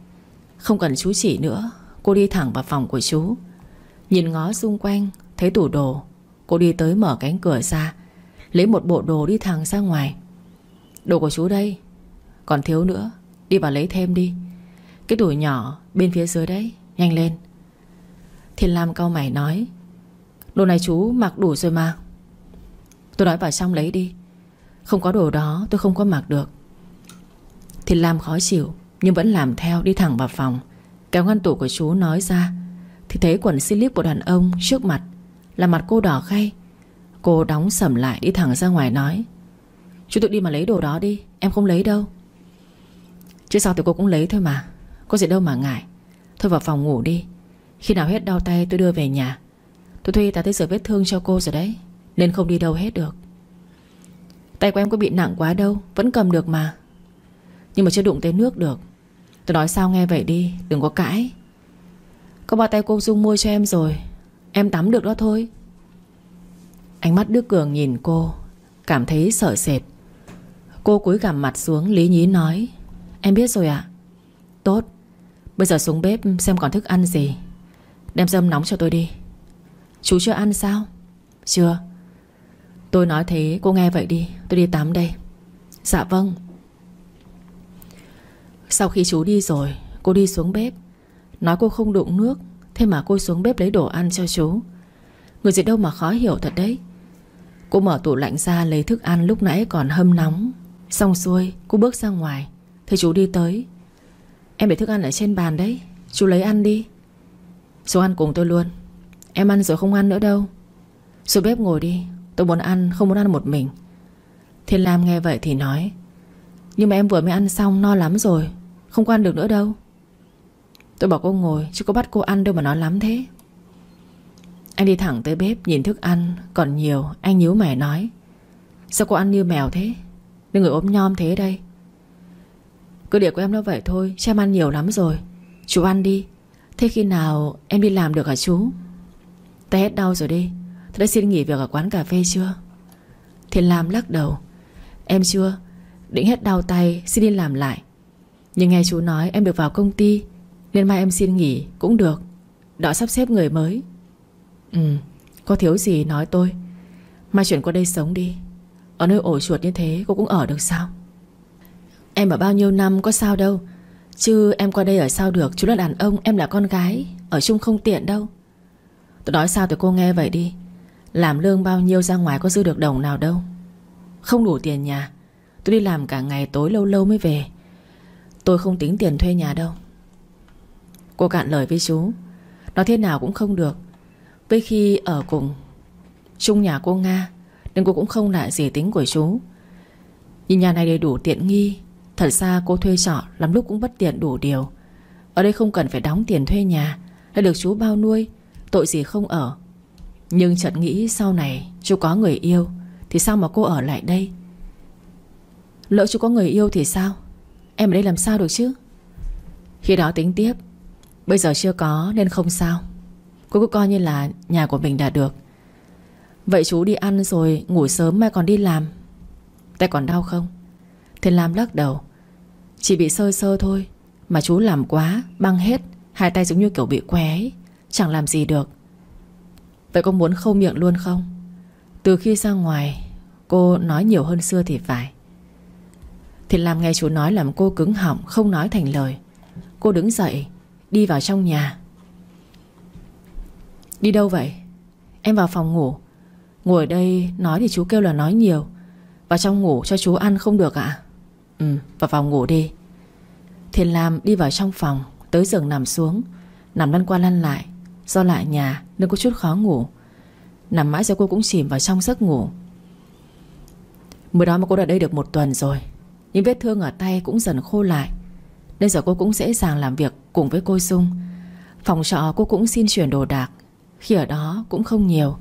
Không cần chú chỉ nữa, Cô đi thẳng vào phòng của chú. Nhìn ngó xung quanh, Thấy tủ đồ. Cô đi tới mở cánh cửa ra, Lấy một bộ đồ đi thẳng ra ngoài. Đồ của chú đây. Còn thiếu nữa, Đi vào lấy thêm đi. Cái tủ nhỏ bên phía dưới đấy, Nhanh lên. Thiên Lam cau mày nói, Đồ này chú mặc đủ rồi mà. Tôi nói vào trong lấy đi. Không có đồ đó, tôi không có mặc được. Thì Lam khó chịu, Nhưng vẫn làm theo đi thẳng vào phòng. Kéo ngăn tủ của chú nói ra. Thì thấy quần slip của đàn ông trước mặt Là mặt cô đỏ khay. Cô đóng sầm lại, đi thẳng ra ngoài nói, Chú tự đi mà lấy đồ đó đi, Em không lấy đâu. Chứ sao thì cô cũng lấy thôi mà, Có gì đâu mà ngại. Thôi vào phòng ngủ đi. Khi nào hết đau tay tôi đưa về nhà. Tôi thuê ta tới sửa vết thương cho cô rồi đấy, Nên không đi đâu hết được. Tay của em có bị nặng quá đâu, Vẫn cầm được mà. Nhưng mà chưa đụng tới nước được. Tôi nói sao nghe vậy đi, Đừng có cãi. Có bao tay cô Dung mua cho em rồi, Em tắm được đó thôi. Ánh mắt Đức Cường nhìn cô, Cảm thấy sợ sệt. Cô cúi gằm mặt xuống, lý nhí nói, Em biết rồi ạ. Tốt, Bây giờ xuống bếp xem còn thức ăn gì. Đem dâm nóng cho tôi đi. Chú chưa ăn sao? Chưa. Tôi nói thế, cô nghe vậy đi. Tôi đi tắm đây. Dạ vâng. Sau khi chú đi rồi, Cô đi xuống bếp. Nói cô không đụng nước, Thế mà cô xuống bếp lấy đồ ăn cho chú. Người gì đâu mà khó hiểu thật đấy. Cô mở tủ lạnh ra lấy thức ăn lúc nãy còn hâm nóng. Xong xuôi, cô bước ra ngoài. Thấy chú đi tới. Em để thức ăn ở trên bàn đấy. Chú lấy ăn đi. Xuống ăn cùng tôi luôn. Em ăn rồi không ăn nữa đâu. Xuống bếp ngồi đi. Tôi muốn ăn, không muốn ăn một mình. Thiên Lam nghe vậy thì nói, Nhưng mà em vừa mới ăn xong, no lắm rồi, Không có ăn được nữa đâu. Tôi bảo cô ngồi, chứ có bắt cô ăn đâu mà nói lắm thế. Anh đi thẳng tới bếp Nhìn thức ăn, còn nhiều, Anh nhíu mày nói, Sao cô ăn như mèo thế? Nên người ốm nhom thế đây. Cơ địa của em nó vậy thôi Chứ em ăn nhiều lắm rồi. Chú ăn đi, Thế khi nào em đi làm được hả chú? Tay hết đau rồi đi thế đã xin nghỉ việc ở quán cà phê chưa? Thiên Lam lắc đầu. Em chưa. Định hết đau tay, xin đi làm lại. Nhưng nghe chú nói em được vào công ty, Nên mai em xin nghỉ cũng được. Đỡ sắp xếp người mới. Ừ Có thiếu gì nói tôi. Mai chuyển qua đây sống đi. Ở nơi ổ chuột như thế cô cũng ở được sao? Em ở bao nhiêu năm có sao đâu. Chứ em qua đây ở sao được? Chú là đàn ông, em là con gái. Ở chung không tiện đâu. Tôi nói sao thì cô nghe vậy đi. Làm lương bao nhiêu ra ngoài có dư được đồng nào đâu. Không đủ tiền nhà, Tôi đi làm cả ngày tối lâu lâu mới về. Tôi không tính tiền thuê nhà đâu. Cô cạn lời với chú Nói thế nào cũng không được. Với khi ở cùng Chung nhà cô Nga, Nên cô cũng không lại gì tính của chú. Nhìn nhà này đầy đủ tiện nghi, Thật ra cô thuê trọ Làm lúc cũng bất tiện đủ điều. Ở đây không cần phải đóng tiền thuê nhà, Đã được chú bao nuôi, Tội gì không ở. Nhưng chợt nghĩ sau này chú có người yêu, Thì sao mà cô ở lại đây? Lỡ chú có người yêu thì sao? Em ở đây làm sao được chứ? Khi đó tính tiếp, Bây giờ chưa có nên không sao. Cô cứ coi như là nhà của mình đã được. Vậy chú đi ăn rồi Ngủ sớm mai còn đi làm. Tay còn đau không? Thiên Lam lắc đầu. Chỉ bị sơ sơ thôi, Mà chú làm quá, Băng hết, Hai tay giống như kiểu bị què ấy, Chẳng làm gì được. Vậy có muốn khâu miệng luôn không? Từ khi ra ngoài, Cô nói nhiều hơn xưa thì phải. Thì làm nghe chú nói làm cô cứng họng, Không nói thành lời. Cô đứng dậy, Đi vào trong nhà. Đi đâu vậy? Em vào phòng ngủ. Ngồi ở đây, nói thì chú kêu là nói nhiều. Vào trong ngủ cho chú ăn không được ạ? Ừ vào phòng ngủ đi. Thiền Lam đi vào trong phòng, Tới giường nằm xuống. Nằm lăn qua lăn lại. Do lại nhà, nên có chút khó ngủ. Nằm mãi rồi cô cũng chìm vào trong giấc ngủ. Mới đó mà cô đã đây được một tuần rồi, Những vết thương ở tay cũng dần khô lại. Nên giờ cô cũng dễ dàng làm việc cùng với cô Dung. Phòng trọ cô cũng xin chuyển đồ đạc, Khi ở đó cũng không nhiều.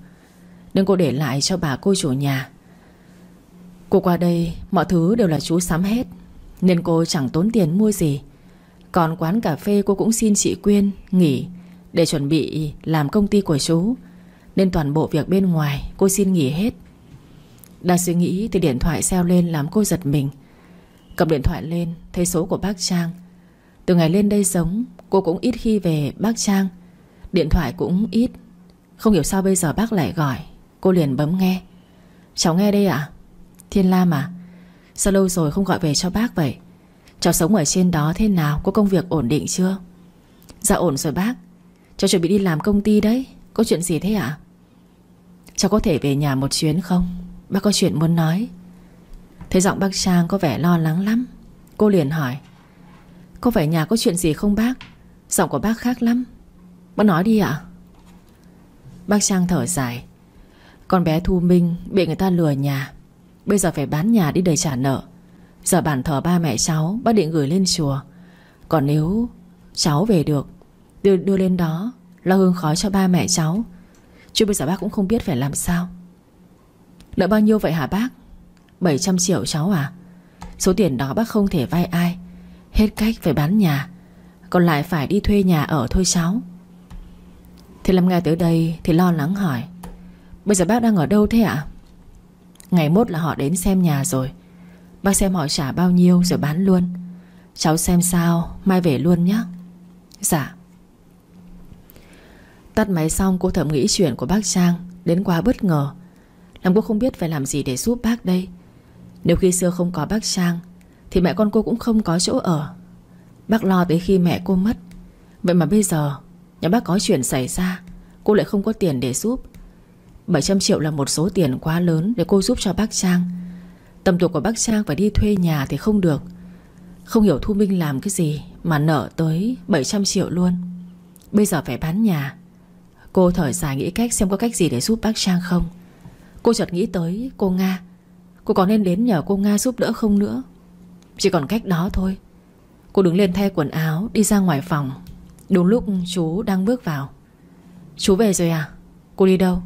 Nên cô để lại cho bà cô chủ nhà. Cô qua đây, Mọi thứ đều là chú sắm hết, Nên cô chẳng tốn tiền mua gì. Còn quán cà phê cô cũng xin chị Quyên Nghỉ để chuẩn bị làm công ty của chú, Nên toàn bộ việc bên ngoài Cô xin nghỉ hết. Đang suy nghĩ thì điện thoại xeo lên Làm cô giật mình. Cầm điện thoại lên, thấy số của bác Trang. Từ ngày lên đây sống, Cô cũng ít khi về bác Trang. Điện thoại cũng ít. Không hiểu sao bây giờ bác lại gọi. Cô liền bấm nghe. Cháu nghe đây ạ. Thiên Lam à Sao lâu rồi không gọi về cho bác vậy? Cháu sống ở trên đó thế nào? Có công việc ổn định chưa? Dạ ổn rồi bác. Cháu chuẩn bị đi làm công ty đấy. Có chuyện gì thế ạ? Cháu có thể về nhà một chuyến không? Bác có chuyện muốn nói. Thấy giọng bác Trang có vẻ lo lắng lắm. Cô liền hỏi, Có phải nhà có chuyện gì không bác? Giọng của bác khác lắm. Bác nói đi ạ. Bác Trang thở dài, Con bé Thu Minh bị người ta lừa nhà. Bây giờ phải bán nhà đi để trả nợ. Giờ bản thờ ba mẹ cháu, Bác định gửi lên chùa. Còn nếu cháu về được Đưa, đưa lên đó. Lo hương khói cho ba mẹ cháu. Chứ bây giờ bác cũng không biết phải làm sao. Nợ bao nhiêu vậy hả bác? 700 triệu cháu à? Số tiền đó bác không thể vay ai. Hết cách phải bán nhà. Còn lại phải đi thuê nhà ở thôi cháu. Thì Lâm nghe tới đây Thì lo lắng hỏi. Bây giờ bác đang ở đâu thế ạ? Ngày mốt là họ đến xem nhà rồi. Bác xem họ trả bao nhiêu rồi bán luôn. Cháu xem sao Mai về luôn nhé Dạ. Tắt máy xong, cô thầm nghĩ chuyện của bác Trang Đến quá bất ngờ. Làm cô không biết phải làm gì để giúp bác đây. Nếu khi xưa không có bác Trang, Thì mẹ con cô cũng không có chỗ ở. Bác lo tới khi mẹ cô mất. Vậy mà bây giờ, Nhà bác có chuyện xảy ra, Cô lại không có tiền để giúp. 700 triệu là một số tiền quá lớn Để cô giúp cho bác Trang. Tầm tuổi của bác Trang phải đi thuê nhà thì không được. Không hiểu Thu Minh làm cái gì Mà nợ tới 700 triệu luôn. Bây giờ phải bán nhà. Cô thở dài nghĩ cách xem có cách gì để giúp bác Trang không? Cô chợt nghĩ tới cô Nga. Cô có nên đến nhờ cô Nga giúp đỡ không nữa? Chỉ còn cách đó thôi. Cô đứng lên thay quần áo, Đi ra ngoài phòng. Đúng lúc chú đang bước vào. Chú về rồi à? Cô đi đâu?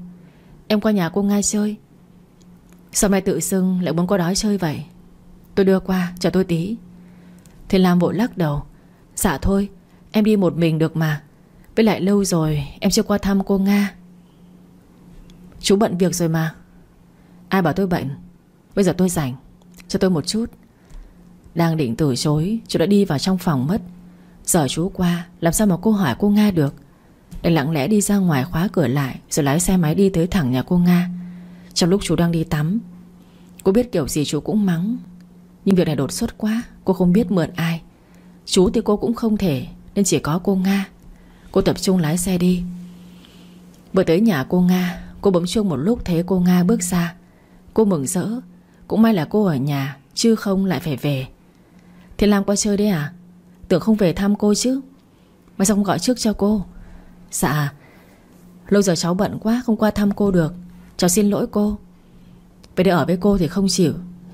Em qua nhà cô Nga chơi. Sao mày tự xưng lại muốn qua đó chơi vậy? Tôi đưa qua, chờ tôi tí. Thì Lam vội lắc đầu. Dạ thôi, em đi một mình được mà. Với lại lâu rồi, em chưa qua thăm cô Nga. Chú bận việc rồi mà. Ai bảo tôi bệnh? Bây giờ tôi rảnh. Cho tôi một chút. Đang định từ chối, Chú đã đi vào trong phòng mất. Giờ chú qua, Làm sao mà cô hỏi cô Nga được? Đành lặng lẽ đi ra ngoài khóa cửa lại, Rồi lái xe máy đi tới thẳng nhà cô Nga. Trong lúc chú đang đi tắm, Cô biết kiểu gì chú cũng mắng. Nhưng việc này đột xuất quá, Cô không biết mượn ai. Chú thì cô cũng không thể, Nên chỉ có cô Nga. Cô tập trung lái xe đi. Vừa tới nhà cô Nga, Cô bấm chuông một lúc thấy cô Nga bước ra. Cô mừng rỡ, Cũng may là cô ở nhà, Chứ không lại phải về. Thiên Lam qua chơi đấy à? Tưởng không về thăm cô chứ? Mà sao không gọi trước cho cô? Dạ Lâu giờ cháu bận quá, không qua thăm cô được. Cháu xin lỗi cô. Về đây ở với cô thì không chịu.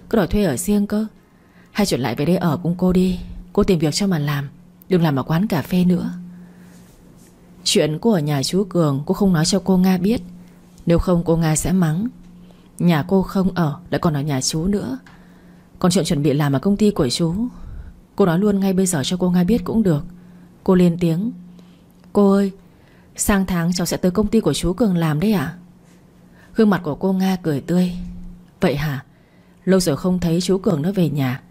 Cứ đòi thuê ở riêng cơ. Hay chuyển lại về đây ở cùng cô đi. Cô tìm việc cho mà làm, Đừng làm ở quán cà phê nữa. Chuyện cô ở nhà chú Cường Cô không nói cho cô Nga biết. Nếu không, cô Nga sẽ mắng. Nhà cô không ở, lại còn ở nhà chú nữa. Còn chuyện chuẩn bị làm ở công ty của chú, Cô nói luôn ngay bây giờ cho cô Nga biết cũng được. Cô lên tiếng. Cô ơi, Sang tháng cháu sẽ tới công ty của chú Cường làm đấy à Gương mặt của cô Nga cười tươi. Vậy hả? Lâu rồi không thấy chú Cường nó về nhà.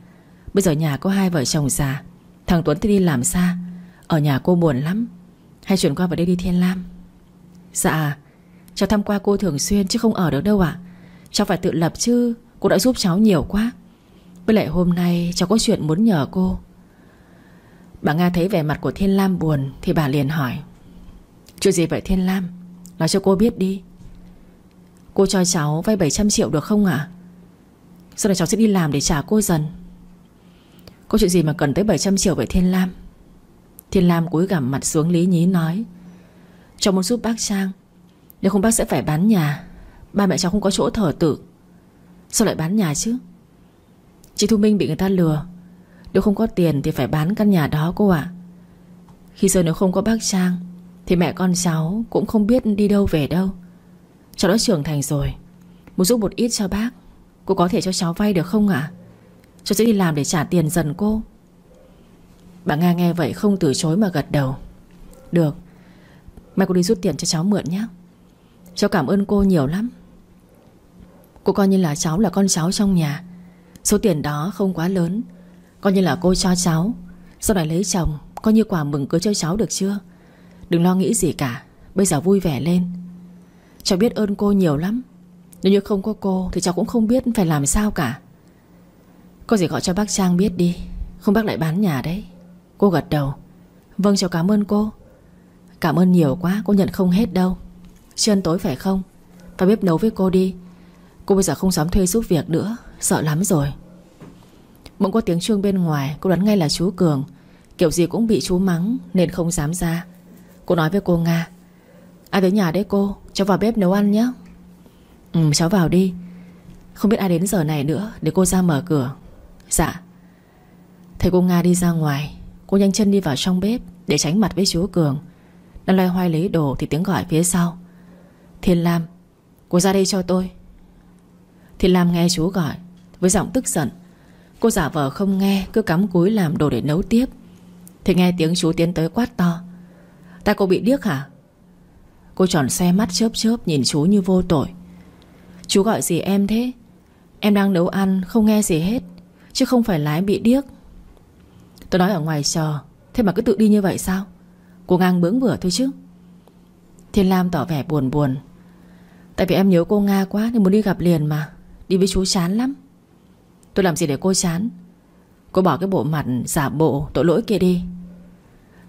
Bây giờ nhà có hai vợ chồng già. Thằng Tuấn thì đi làm xa. Ở nhà cô buồn lắm. Hay chuyển qua vào đây đi Thiên Lam? Dạ Cháu thăm qua cô thường xuyên chứ không ở được đâu ạ. Cháu phải tự lập chứ, Cô đã giúp cháu nhiều quá. Với lại hôm nay cháu có chuyện muốn nhờ cô. Bà Nga thấy vẻ mặt của Thiên Lam buồn Thì bà liền hỏi. Chuyện gì vậy Thiên Lam? Nói cho cô biết đi. Cô cho cháu vay 700 triệu được không ạ? Sau này cháu sẽ đi làm để trả cô dần. Có chuyện gì mà cần tới 700 triệu vậy Thiên Lam? Thiên Lam cúi gằm mặt xuống lý nhí nói Cháu muốn giúp bác Trang. Nếu không bác sẽ phải bán nhà. Ba mẹ cháu không có chỗ thở tự. Sao lại bán nhà chứ? Chị Thu Minh bị người ta lừa. Nếu không có tiền thì phải bán căn nhà đó cô ạ. Khi giờ nếu không có bác Trang, Thì mẹ con cháu cũng không biết đi đâu về đâu. Cháu đã trưởng thành rồi. Muốn giúp một ít cho bác, Cô có thể cho cháu vay được không ạ? Cháu sẽ đi làm để trả tiền dần cô. Bà Nga nghe vậy không từ chối mà gật đầu. Được, Mai cô đi rút tiền cho cháu mượn nhé. Cháu cảm ơn cô nhiều lắm. Cô coi như là cháu là con cháu trong nhà. Số tiền đó không quá lớn. Coi như là cô cho cháu. Sau này lấy chồng, Coi như quà mừng cưới cho cháu được chưa? Đừng lo nghĩ gì cả, Bây giờ vui vẻ lên. Cháu biết ơn cô nhiều lắm. Nếu như không có cô Thì cháu cũng không biết phải làm sao cả. Có gì gọi cho bác Trang biết đi. Không bác lại bán nhà đấy. Cô gật đầu. Vâng cháu cảm ơn cô. Cảm ơn nhiều quá, cô nhận không hết đâu. Trưa tối phải không? Phải bếp nấu với cô đi. Cô bây giờ không dám thuê giúp việc nữa, Sợ lắm rồi. Bỗng có tiếng chuông bên ngoài, Cô đoán ngay là chú Cường. Kiểu gì cũng bị chú mắng, Nên không dám ra. Cô nói với cô Nga, Ai tới nhà đấy cô? Cháu vào bếp nấu ăn nhé. Ừ cháu vào đi. Không biết ai đến giờ này nữa Để cô ra mở cửa. Dạ. Thấy cô Nga đi ra ngoài Cô nhanh chân đi vào trong bếp Để tránh mặt với chú Cường. Đang loay hoay lấy đồ thì tiếng gọi phía sau. Thiên Lam, Cô ra đây cho tôi. Thiên Lam nghe chú gọi Với giọng tức giận. Cô giả vờ không nghe, Cứ cắm cúi làm đồ để nấu tiếp. Thì nghe tiếng chú tiến tới quát to. Ta cô bị điếc hả? Cô tròn xe mắt chớp chớp Nhìn chú như vô tội. Chú gọi gì em thế? Em đang nấu ăn, không nghe gì hết, Chứ không phải lái bị điếc. Tôi nói ở ngoài chờ Thế mà cứ tự đi như vậy sao? Cô ngang bướng bữa thôi chứ. Thiên Lam tỏ vẻ buồn buồn. Tại vì em nhớ cô Nga quá Nên muốn đi gặp liền mà, Đi với chú chán lắm. Tôi làm gì để cô chán? Cô bỏ cái bộ mặt giả bộ tội lỗi kia đi.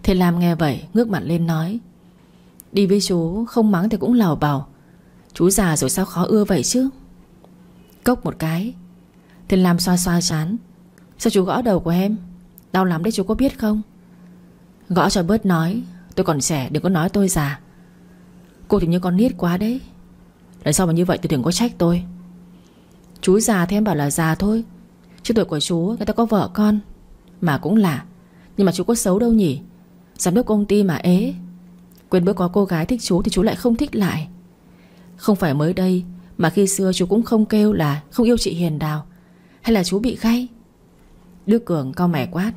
Thiên Lam nghe vậy, Ngước mặt lên nói, Đi với chú, không mắng thì cũng lào bào. Chú già rồi sao khó ưa vậy chứ? Cốc một cái, Thiên Lam xoa xoa chán, Sao chú gõ đầu của em? Đau lắm đấy chú có biết không? Gõ cho bớt nói, Tôi còn trẻ, đừng có nói tôi già. Cô thì như con nít quá đấy. Lần sau mà như vậy thì đừng có trách tôi. Chú già thì em bảo là già thôi, Chứ tuổi của chú, người ta có vợ con, Mà cũng lạ. Nhưng mà chú có xấu đâu nhỉ? Giám đốc công ty mà ế. Quên bữa có cô gái thích chú thì chú lại không thích lại. Không phải mới đây, Mà khi xưa chú cũng không kêu là Không yêu chị Hiền Đào, Hay là chú bị gay. Đức Cường cao mẻ quát.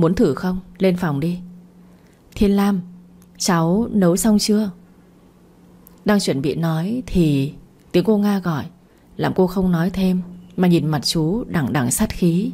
Muốn thử không? Lên phòng đi Thiên Lam, Cháu nấu xong chưa? Đang chuẩn bị nói thì Tiếng cô Nga gọi Làm cô không nói thêm, Mà nhìn mặt chú đằng đằng sát khí